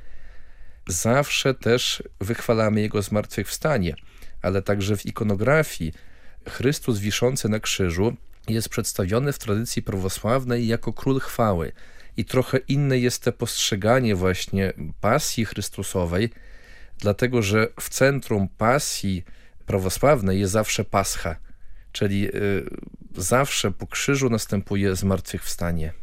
zawsze też wychwalamy Jego zmartwychwstanie, ale także w ikonografii Chrystus wiszący na krzyżu jest przedstawiony w tradycji prawosławnej jako król chwały. I trochę inne jest to postrzeganie właśnie pasji Chrystusowej, dlatego że w centrum pasji prawosławnej jest zawsze Pascha, czyli y, zawsze po krzyżu następuje zmartwychwstanie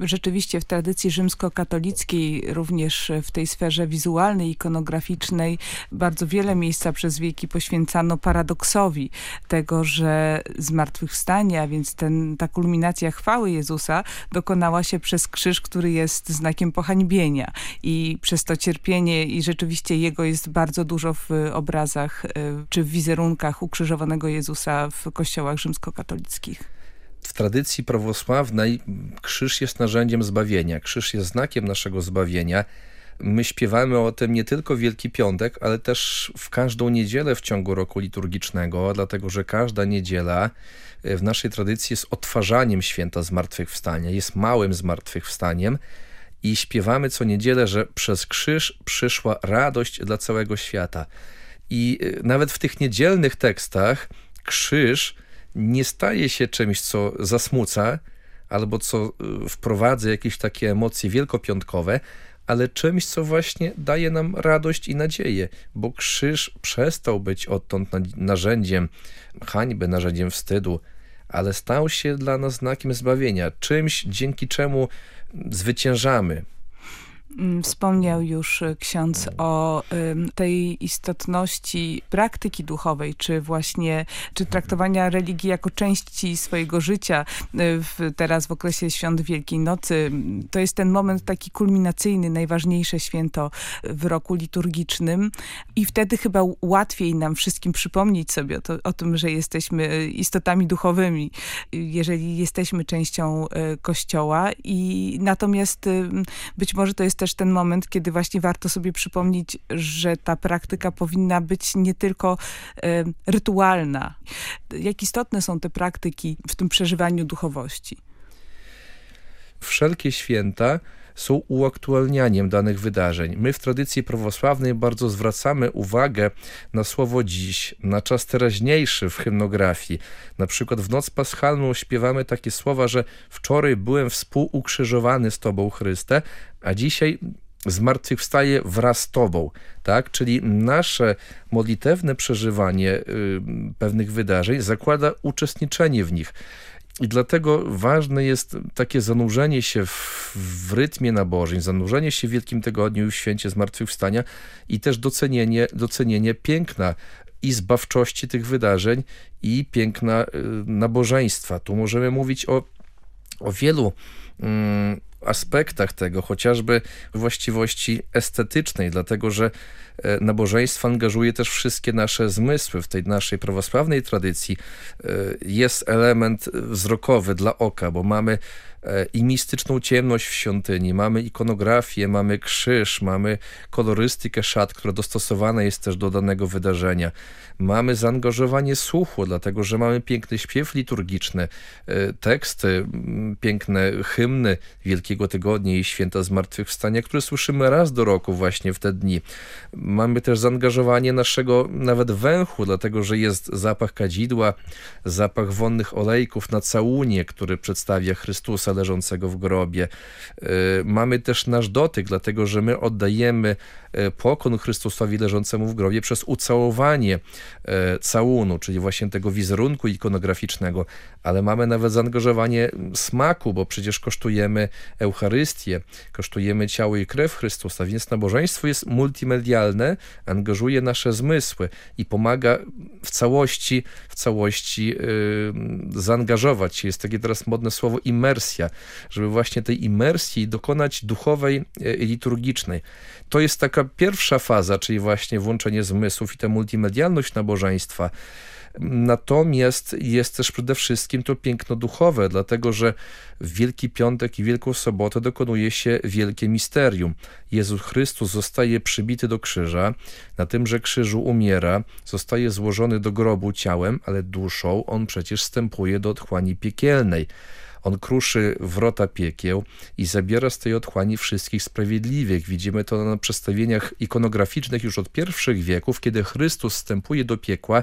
rzeczywiście w tradycji rzymskokatolickiej, również w tej sferze wizualnej, ikonograficznej, bardzo wiele miejsca przez wieki poświęcano paradoksowi tego, że zmartwychwstanie, a więc ten, ta kulminacja chwały Jezusa dokonała się przez krzyż, który jest znakiem pohańbienia. I przez to cierpienie i rzeczywiście jego jest bardzo dużo w obrazach y, czy w wizerunkach ukrzyżowanego Jezusa w kościołach rzymskokatolickich tradycji prawosławnej krzyż jest narzędziem zbawienia. Krzyż jest znakiem naszego zbawienia. My śpiewamy o tym nie tylko Wielki Piątek, ale też w każdą niedzielę w ciągu roku liturgicznego, dlatego że każda niedziela e, w naszej tradycji jest odtwarzaniem święta zmartwychwstania, jest małym zmartwychwstaniem i śpiewamy co niedzielę, że przez krzyż przyszła radość dla całego świata. I e, nawet w tych niedzielnych tekstach krzyż nie staje się czymś, co zasmuca albo co y, wprowadza jakieś takie emocje wielkopiątkowe, ale czymś, co właśnie daje nam radość i nadzieję, bo krzyż przestał być odtąd narzędziem hańby, narzędziem wstydu, ale stał się dla nas znakiem zbawienia, czymś, dzięki czemu zwyciężamy, wspomniał już y, ksiądz o tej istotności praktyki duchowej, czy właśnie, czy traktowania religii jako części swojego życia y, w, teraz w okresie świąt Wielkiej Nocy. To jest ten moment taki kulminacyjny, najważniejsze święto w roku liturgicznym i wtedy chyba łatwiej nam wszystkim przypomnieć sobie o, to, o tym, że jesteśmy y, istotami duchowymi, jeżeli jesteśmy częścią Kościoła i natomiast być może to jest też też ten moment, kiedy właśnie warto sobie przypomnieć, że ta praktyka powinna być nie tylko e, rytualna. Jak istotne są te praktyki w tym przeżywaniu duchowości? Wszelkie święta są uaktualnianiem danych wydarzeń. My w tradycji prawosławnej bardzo zwracamy uwagę na słowo dziś, na czas teraźniejszy w hymnografii. Na przykład w Noc Paschalną śpiewamy takie słowa, że wczoraj byłem współukrzyżowany z Tobą, Chryste, a dzisiaj zmartwychwstaje wraz z Tobą, tak? Czyli nasze modlitewne przeżywanie y, pewnych wydarzeń zakłada uczestniczenie w nich. I dlatego ważne jest takie zanurzenie się w, w rytmie nabożeń, zanurzenie się w Wielkim Tygodniu i w Święcie Zmartwychwstania i też docenienie, docenienie piękna i zbawczości tych wydarzeń i piękna y, nabożeństwa. Tu możemy mówić o o wielu mm, aspektach tego, chociażby właściwości estetycznej, dlatego że e, nabożeństwo angażuje też wszystkie nasze zmysły. W tej naszej prawosławnej tradycji e, jest element wzrokowy dla oka, bo mamy E, i mistyczną ciemność w świątyni, mamy ikonografię, mamy krzyż, mamy kolorystykę szat, która dostosowana jest też do danego wydarzenia. Mamy zaangażowanie słuchu, dlatego że mamy piękny śpiew liturgiczny, e, teksty, piękne hymny Wielkiego Tygodnia i Święta Zmartwychwstania, które słyszymy raz do roku właśnie w te dni. Mamy też zaangażowanie naszego nawet węchu, dlatego że jest zapach kadzidła, zapach wonnych olejków na całunie, który przedstawia Chrystusa leżącego w grobie. E, mamy też nasz dotyk, dlatego że my oddajemy e, pokon Chrystusowi leżącemu w grobie przez ucałowanie całunu, czyli właśnie tego wizerunku ikonograficznego, ale mamy nawet zaangażowanie smaku, bo przecież kosztujemy Eucharystię, kosztujemy ciało i krew Chrystusa, więc nabożeństwo jest multimedialne, angażuje nasze zmysły i pomaga w całości, w całości yy, zaangażować się. Jest takie teraz modne słowo imersja, żeby właśnie tej imersji dokonać duchowej e, i liturgicznej. To jest taka pierwsza faza, czyli właśnie włączenie zmysłów i ta multimedialność nabożeństwa. Natomiast jest też przede wszystkim to piękno duchowe, dlatego że w Wielki Piątek i Wielką Sobotę dokonuje się wielkie misterium. Jezus Chrystus zostaje przybity do krzyża, na tymże krzyżu umiera, zostaje złożony do grobu ciałem, ale duszą on przecież wstępuje do otchłani piekielnej. On kruszy wrota piekieł i zabiera z tej otchłani wszystkich sprawiedliwych. Widzimy to na przedstawieniach ikonograficznych już od pierwszych wieków, kiedy Chrystus wstępuje do piekła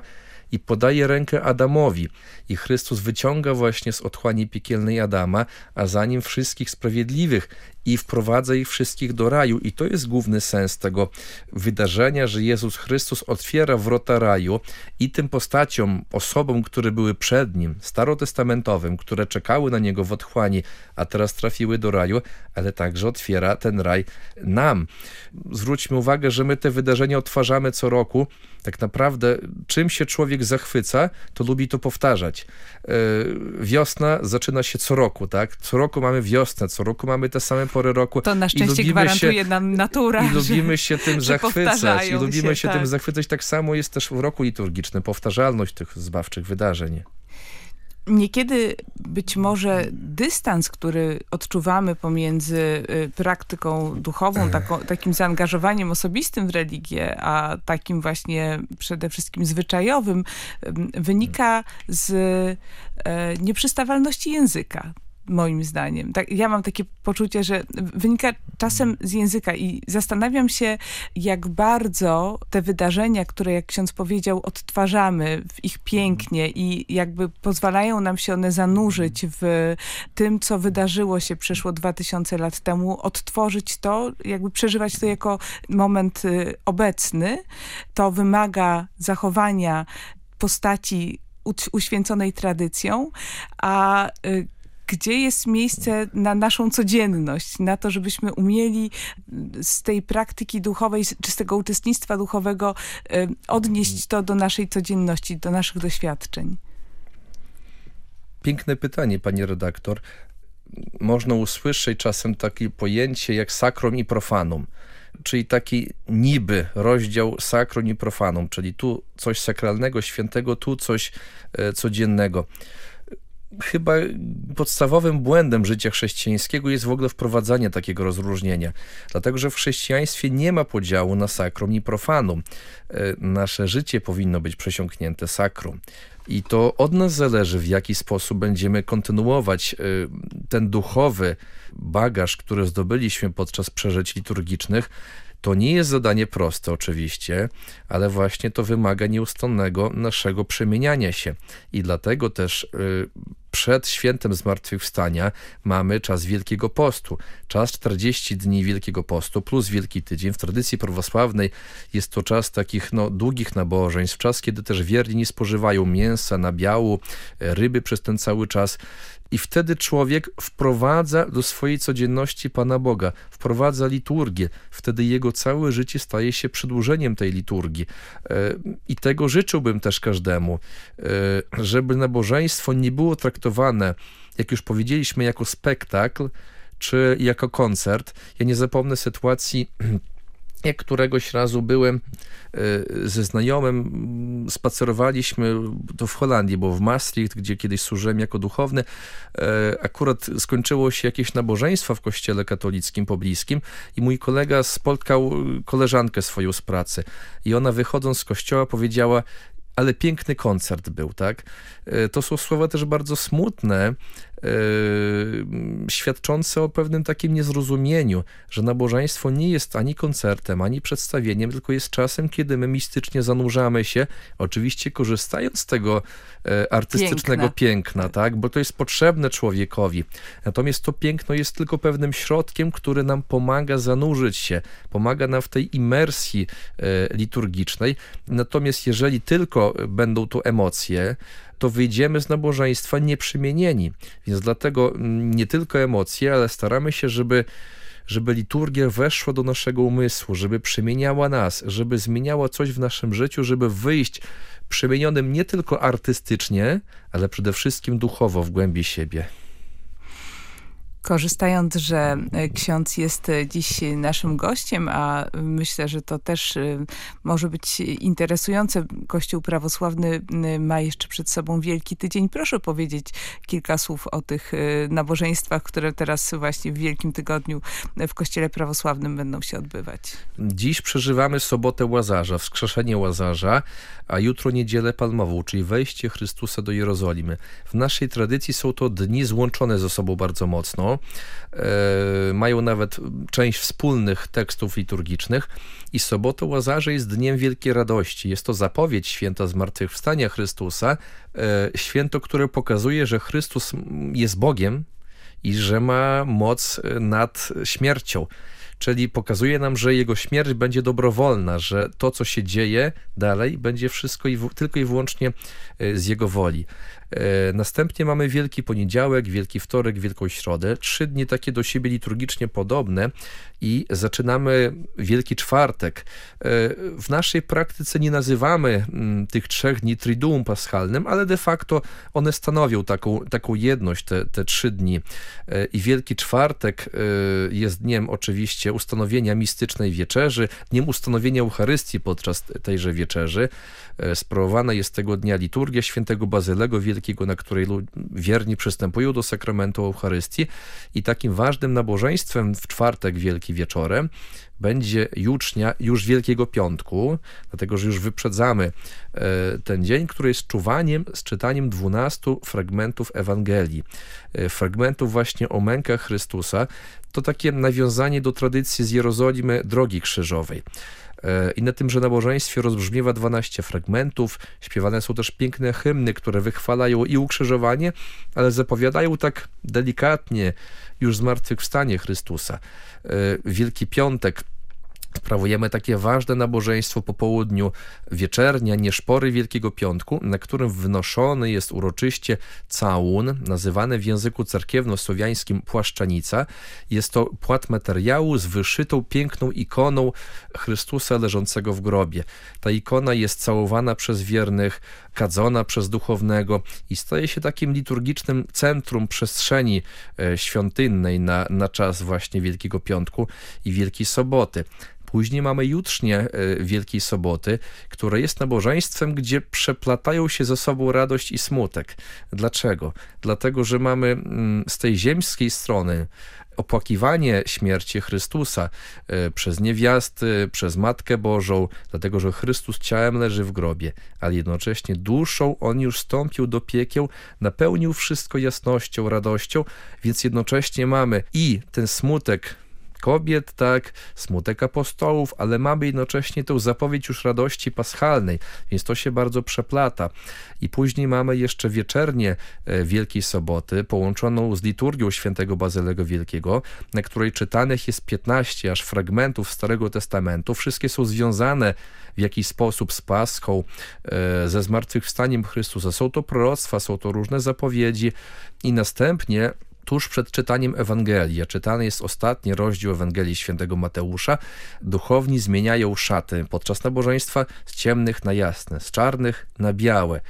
i podaje rękę Adamowi. I Chrystus wyciąga właśnie z otchłani piekielnej Adama, a za nim wszystkich sprawiedliwych i wprowadza ich wszystkich do raju. I to jest główny sens tego wydarzenia, że Jezus Chrystus otwiera wrota raju i tym postaciom, osobom, które były przed Nim, starotestamentowym, które czekały na Niego w otchłani, a teraz trafiły do raju, ale także otwiera ten raj nam. Zwróćmy uwagę, że my te wydarzenia odtwarzamy co roku. Tak naprawdę czym się człowiek zachwyca, to lubi to powtarzać. E, wiosna zaczyna się co roku, tak? Co roku mamy wiosnę, co roku mamy te same pory roku. To na szczęście gwarantuje się, nam natura. I lubimy się tym zachwycać. I lubimy się, się tak. tym zachwycać. Tak samo jest też w roku liturgicznym. Powtarzalność tych zbawczych wydarzeń. Niekiedy być może dystans, który odczuwamy pomiędzy y, praktyką duchową, taką, takim zaangażowaniem osobistym w religię, a takim właśnie przede wszystkim zwyczajowym, wynika z e, nieprzystawalności języka moim zdaniem. Tak, ja mam takie poczucie, że wynika czasem z języka i zastanawiam się, jak bardzo te wydarzenia, które jak ksiądz powiedział, odtwarzamy w ich pięknie i jakby pozwalają nam się one zanurzyć w tym, co wydarzyło się przeszło 2000 lat temu, odtworzyć to, jakby przeżywać to jako moment y, obecny. To wymaga zachowania postaci uświęconej tradycją, a y, gdzie jest miejsce na naszą codzienność, na to, żebyśmy umieli z tej praktyki duchowej, czy z tego uczestnictwa duchowego odnieść to do naszej codzienności, do naszych doświadczeń? Piękne pytanie, pani redaktor. Można usłyszeć czasem takie pojęcie jak sakrum i profanum czyli taki niby rozdział sakrum i profanum, czyli tu coś sakralnego, świętego, tu coś e, codziennego chyba podstawowym błędem życia chrześcijańskiego jest w ogóle wprowadzanie takiego rozróżnienia. Dlatego, że w chrześcijaństwie nie ma podziału na sakrum i profanum. E, nasze życie powinno być przesiąknięte sakrum. I to od nas zależy, w jaki sposób będziemy kontynuować e, ten duchowy bagaż, który zdobyliśmy podczas przeżyć liturgicznych, to nie jest zadanie proste oczywiście, ale właśnie to wymaga nieustannego naszego przemieniania się. I dlatego też y, przed świętem zmartwychwstania mamy czas Wielkiego Postu. Czas 40 dni Wielkiego Postu plus Wielki Tydzień. W tradycji prawosławnej jest to czas takich no, długich nabożeństw, czas, kiedy też wierni nie spożywają mięsa, nabiału, ryby przez ten cały czas. I wtedy człowiek wprowadza do swojej codzienności Pana Boga, wprowadza liturgię. Wtedy jego całe życie staje się przedłużeniem tej liturgii. E, I tego życzyłbym też każdemu, e, żeby nabożeństwo nie było traktowane jak już powiedzieliśmy, jako spektakl, czy jako koncert. Ja nie zapomnę sytuacji jak któregoś razu byłem e, ze znajomym, spacerowaliśmy to w Holandii, bo w Maastricht, gdzie kiedyś służyłem jako duchowny, e, akurat skończyło się jakieś nabożeństwo w kościele katolickim pobliskim i mój kolega spotkał koleżankę swoją z pracy i ona wychodząc z kościoła powiedziała, ale piękny koncert był, tak? E, to są słowa też bardzo smutne, Yy, świadczące o pewnym takim niezrozumieniu, że nabożeństwo nie jest ani koncertem, ani przedstawieniem, tylko jest czasem, kiedy my mistycznie zanurzamy się, oczywiście korzystając z tego e, artystycznego piękna, piękna tak? bo to jest potrzebne człowiekowi. Natomiast to piękno jest tylko pewnym środkiem, który nam pomaga zanurzyć się, pomaga nam w tej imersji e, liturgicznej. Natomiast jeżeli tylko będą tu emocje, to wyjdziemy z nabożeństwa nieprzemienieni. Więc dlatego mm, nie tylko emocje, ale staramy się, żeby żeby liturgia weszła do naszego umysłu, żeby przemieniała nas, żeby zmieniała coś w naszym życiu, żeby wyjść przemienionym nie tylko artystycznie, ale przede wszystkim duchowo w głębi siebie. Korzystając, że e, ksiądz jest e, dziś naszym gościem, a myślę, że to też e, może być interesujące. Kościół prawosławny ma jeszcze przed sobą Wielki Tydzień. Proszę powiedzieć kilka słów o tych nabożeństwach, które teraz właśnie w Wielkim Tygodniu w Kościele prawosławnym będą się odbywać. Dziś przeżywamy sobotę Łazarza, wskrzeszenie Łazarza, a jutro niedzielę palmową, czyli wejście Chrystusa do Jerozolimy. W naszej tradycji są to dni złączone ze sobą bardzo mocno. E, mają nawet część wspólnych tekstów liturgicznych i sobota Łazarza jest dniem wielkiej radości. Jest to zapowiedź święta zmartwychwstania Chrystusa, e, święto, które pokazuje, że Chrystus jest Bogiem i że ma moc nad śmiercią czyli pokazuje nam, że jego śmierć będzie dobrowolna, że to, co się dzieje dalej, będzie wszystko i tylko i wyłącznie e, z jego woli. E, następnie mamy Wielki Poniedziałek, Wielki Wtorek, Wielką Środę. Trzy dni takie do siebie liturgicznie podobne i zaczynamy Wielki Czwartek. E, w naszej praktyce nie nazywamy mm, tych trzech dni Triduum Paschalnym, ale de facto one stanowią taką, taką jedność, te, te trzy dni. E, I Wielki Czwartek jest dniem oczywiście ustanowienia mistycznej wieczerzy, dniem ustanowienia Eucharystii podczas tejże wieczerzy. Sprawowana jest tego dnia liturgia świętego Bazylego Wielkiego Wielkiego, na której wierni przystępują do sakramentu Eucharystii i takim ważnym nabożeństwem w czwartek wielki wieczorem będzie jucznia już Wielkiego Piątku, dlatego że już wyprzedzamy e, ten dzień, który jest czuwaniem z czytaniem 12 fragmentów Ewangelii. E, fragmentów właśnie o mękach Chrystusa. To takie nawiązanie do tradycji z Jerozolimy Drogi Krzyżowej. I na tymże nabożeństwie rozbrzmiewa 12 fragmentów. Śpiewane są też piękne hymny, które wychwalają i ukrzyżowanie, ale zapowiadają tak delikatnie już zmartwychwstanie Chrystusa. E, Wielki Piątek Sprawujemy takie ważne nabożeństwo po południu wieczernia, nieszpory Wielkiego Piątku, na którym wnoszony jest uroczyście całun, nazywany w języku cerkiewno-słowiańskim płaszczanica. Jest to płat materiału z wyszytą piękną ikoną Chrystusa leżącego w grobie. Ta ikona jest całowana przez wiernych, kadzona przez duchownego i staje się takim liturgicznym centrum przestrzeni e, świątynnej na, na czas właśnie Wielkiego Piątku i Wielkiej Soboty. Później mamy jutrznie e, Wielkiej Soboty, które jest nabożeństwem, gdzie przeplatają się ze sobą radość i smutek. Dlaczego? Dlatego, że mamy mm, z tej ziemskiej strony opłakiwanie śmierci Chrystusa e, przez niewiasty, przez Matkę Bożą, dlatego że Chrystus ciałem leży w grobie, ale jednocześnie duszą On już wstąpił do piekieł, napełnił wszystko jasnością, radością, więc jednocześnie mamy i ten smutek kobiet, tak, smutek apostołów, ale mamy jednocześnie tę zapowiedź już radości paschalnej, więc to się bardzo przeplata. I później mamy jeszcze wieczernie e, Wielkiej Soboty, połączoną z liturgią świętego Bazylego Wielkiego, na której czytanych jest 15 aż fragmentów Starego Testamentu. Wszystkie są związane w jakiś sposób z Paschą, e, ze zmartwychwstaniem Chrystusa. Są to proroctwa, są to różne zapowiedzi i następnie tuż przed czytaniem Ewangelii, a czytany jest ostatni rozdział Ewangelii świętego Mateusza, duchowni zmieniają szaty podczas nabożeństwa z ciemnych na jasne, z czarnych na białe.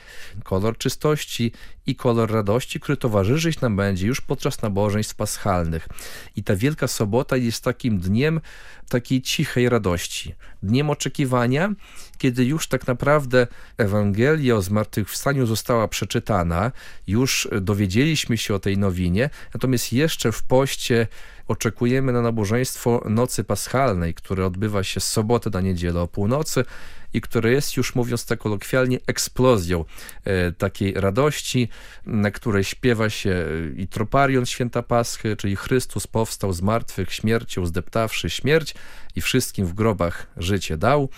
Kolor czystości i kolor radości, który towarzyszyć nam będzie już podczas nabożeństw paschalnych. I ta Wielka Sobota jest takim dniem takiej cichej radości, dniem oczekiwania, kiedy już tak naprawdę Ewangelia o zmartwychwstaniu została przeczytana, już dowiedzieliśmy się o tej nowinie, natomiast jeszcze w poście oczekujemy na nabożeństwo Nocy Paschalnej, które odbywa się z soboty na niedzielę o północy i które jest już, mówiąc tak kolokwialnie, eksplozją e, takiej radości, na której śpiewa się e, i troparion święta Paschy, czyli Chrystus powstał z martwych śmiercią zdeptawszy śmierć i wszystkim w grobach życie dał.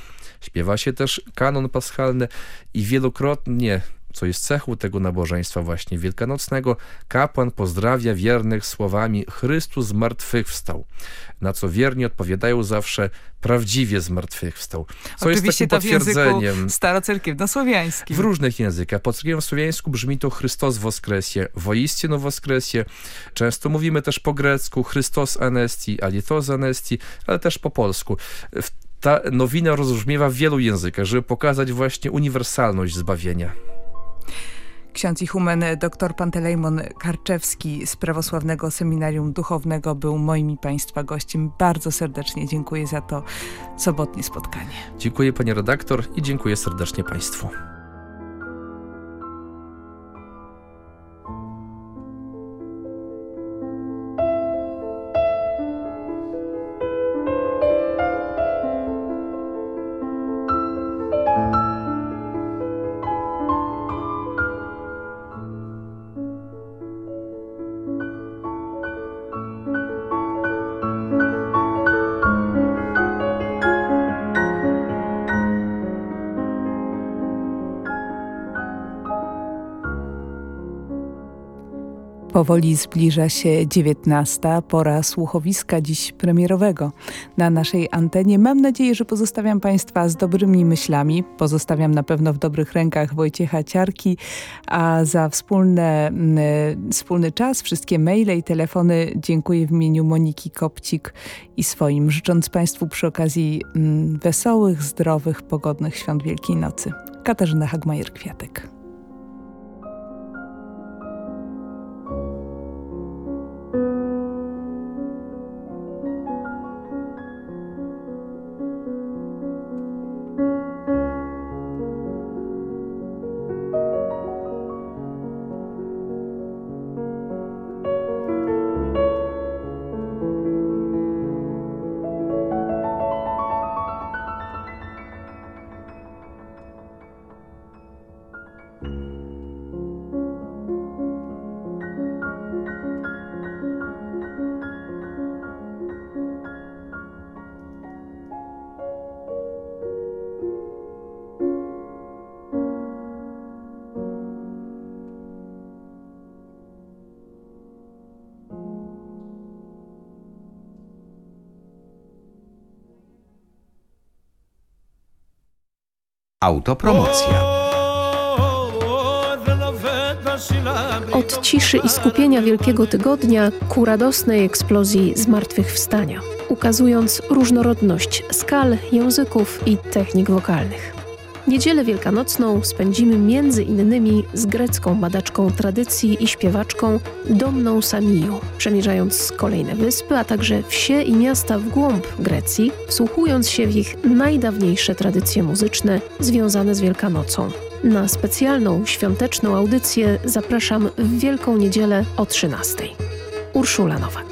Śpiewa się też kanon paschalny i wielokrotnie co jest cechą tego nabożeństwa właśnie wielkanocnego, kapłan pozdrawia wiernych słowami Chrystus zmartwychwstał, na co wierni odpowiadają zawsze prawdziwie zmartwychwstał. Co Oczywiście jest takim potwierdzeniem. starocerkiewno-słowiańskim. W różnych językach. Po słowiańsku brzmi to Chrystus woskresie, woistinu woskresie. Często mówimy też po grecku Chrystos anesti, alitos anesti, ale też po polsku. Ta nowina rozbrzmiewa w wielu językach, żeby pokazać właśnie uniwersalność zbawienia. Ksiądz ichumen dr Pantelejmon Karczewski z Prawosławnego Seminarium Duchownego był moim i Państwa gościem. Bardzo serdecznie dziękuję za to sobotnie spotkanie. Dziękuję Pani redaktor i dziękuję serdecznie Państwu. Powoli zbliża się dziewiętnasta, pora słuchowiska dziś premierowego. Na naszej antenie mam nadzieję, że pozostawiam Państwa z dobrymi myślami. Pozostawiam na pewno w dobrych rękach Wojciecha Ciarki, a za wspólne, wspólny czas, wszystkie maile i telefony dziękuję w imieniu Moniki Kopcik i swoim, życząc Państwu przy okazji wesołych, zdrowych, pogodnych świąt Wielkiej Nocy. Katarzyna Hagmajer-Kwiatek. Autopromocja. Od ciszy i skupienia Wielkiego Tygodnia ku radosnej eksplozji zmartwychwstania, ukazując różnorodność skal, języków i technik wokalnych. Niedzielę Wielkanocną spędzimy między innymi z grecką badaczką tradycji i śpiewaczką Domną Samiją, przemierzając kolejne wyspy, a także wsie i miasta w głąb Grecji, wsłuchując się w ich najdawniejsze tradycje muzyczne związane z Wielkanocą. Na specjalną świąteczną audycję zapraszam w Wielką Niedzielę o 13. Urszula Nowak.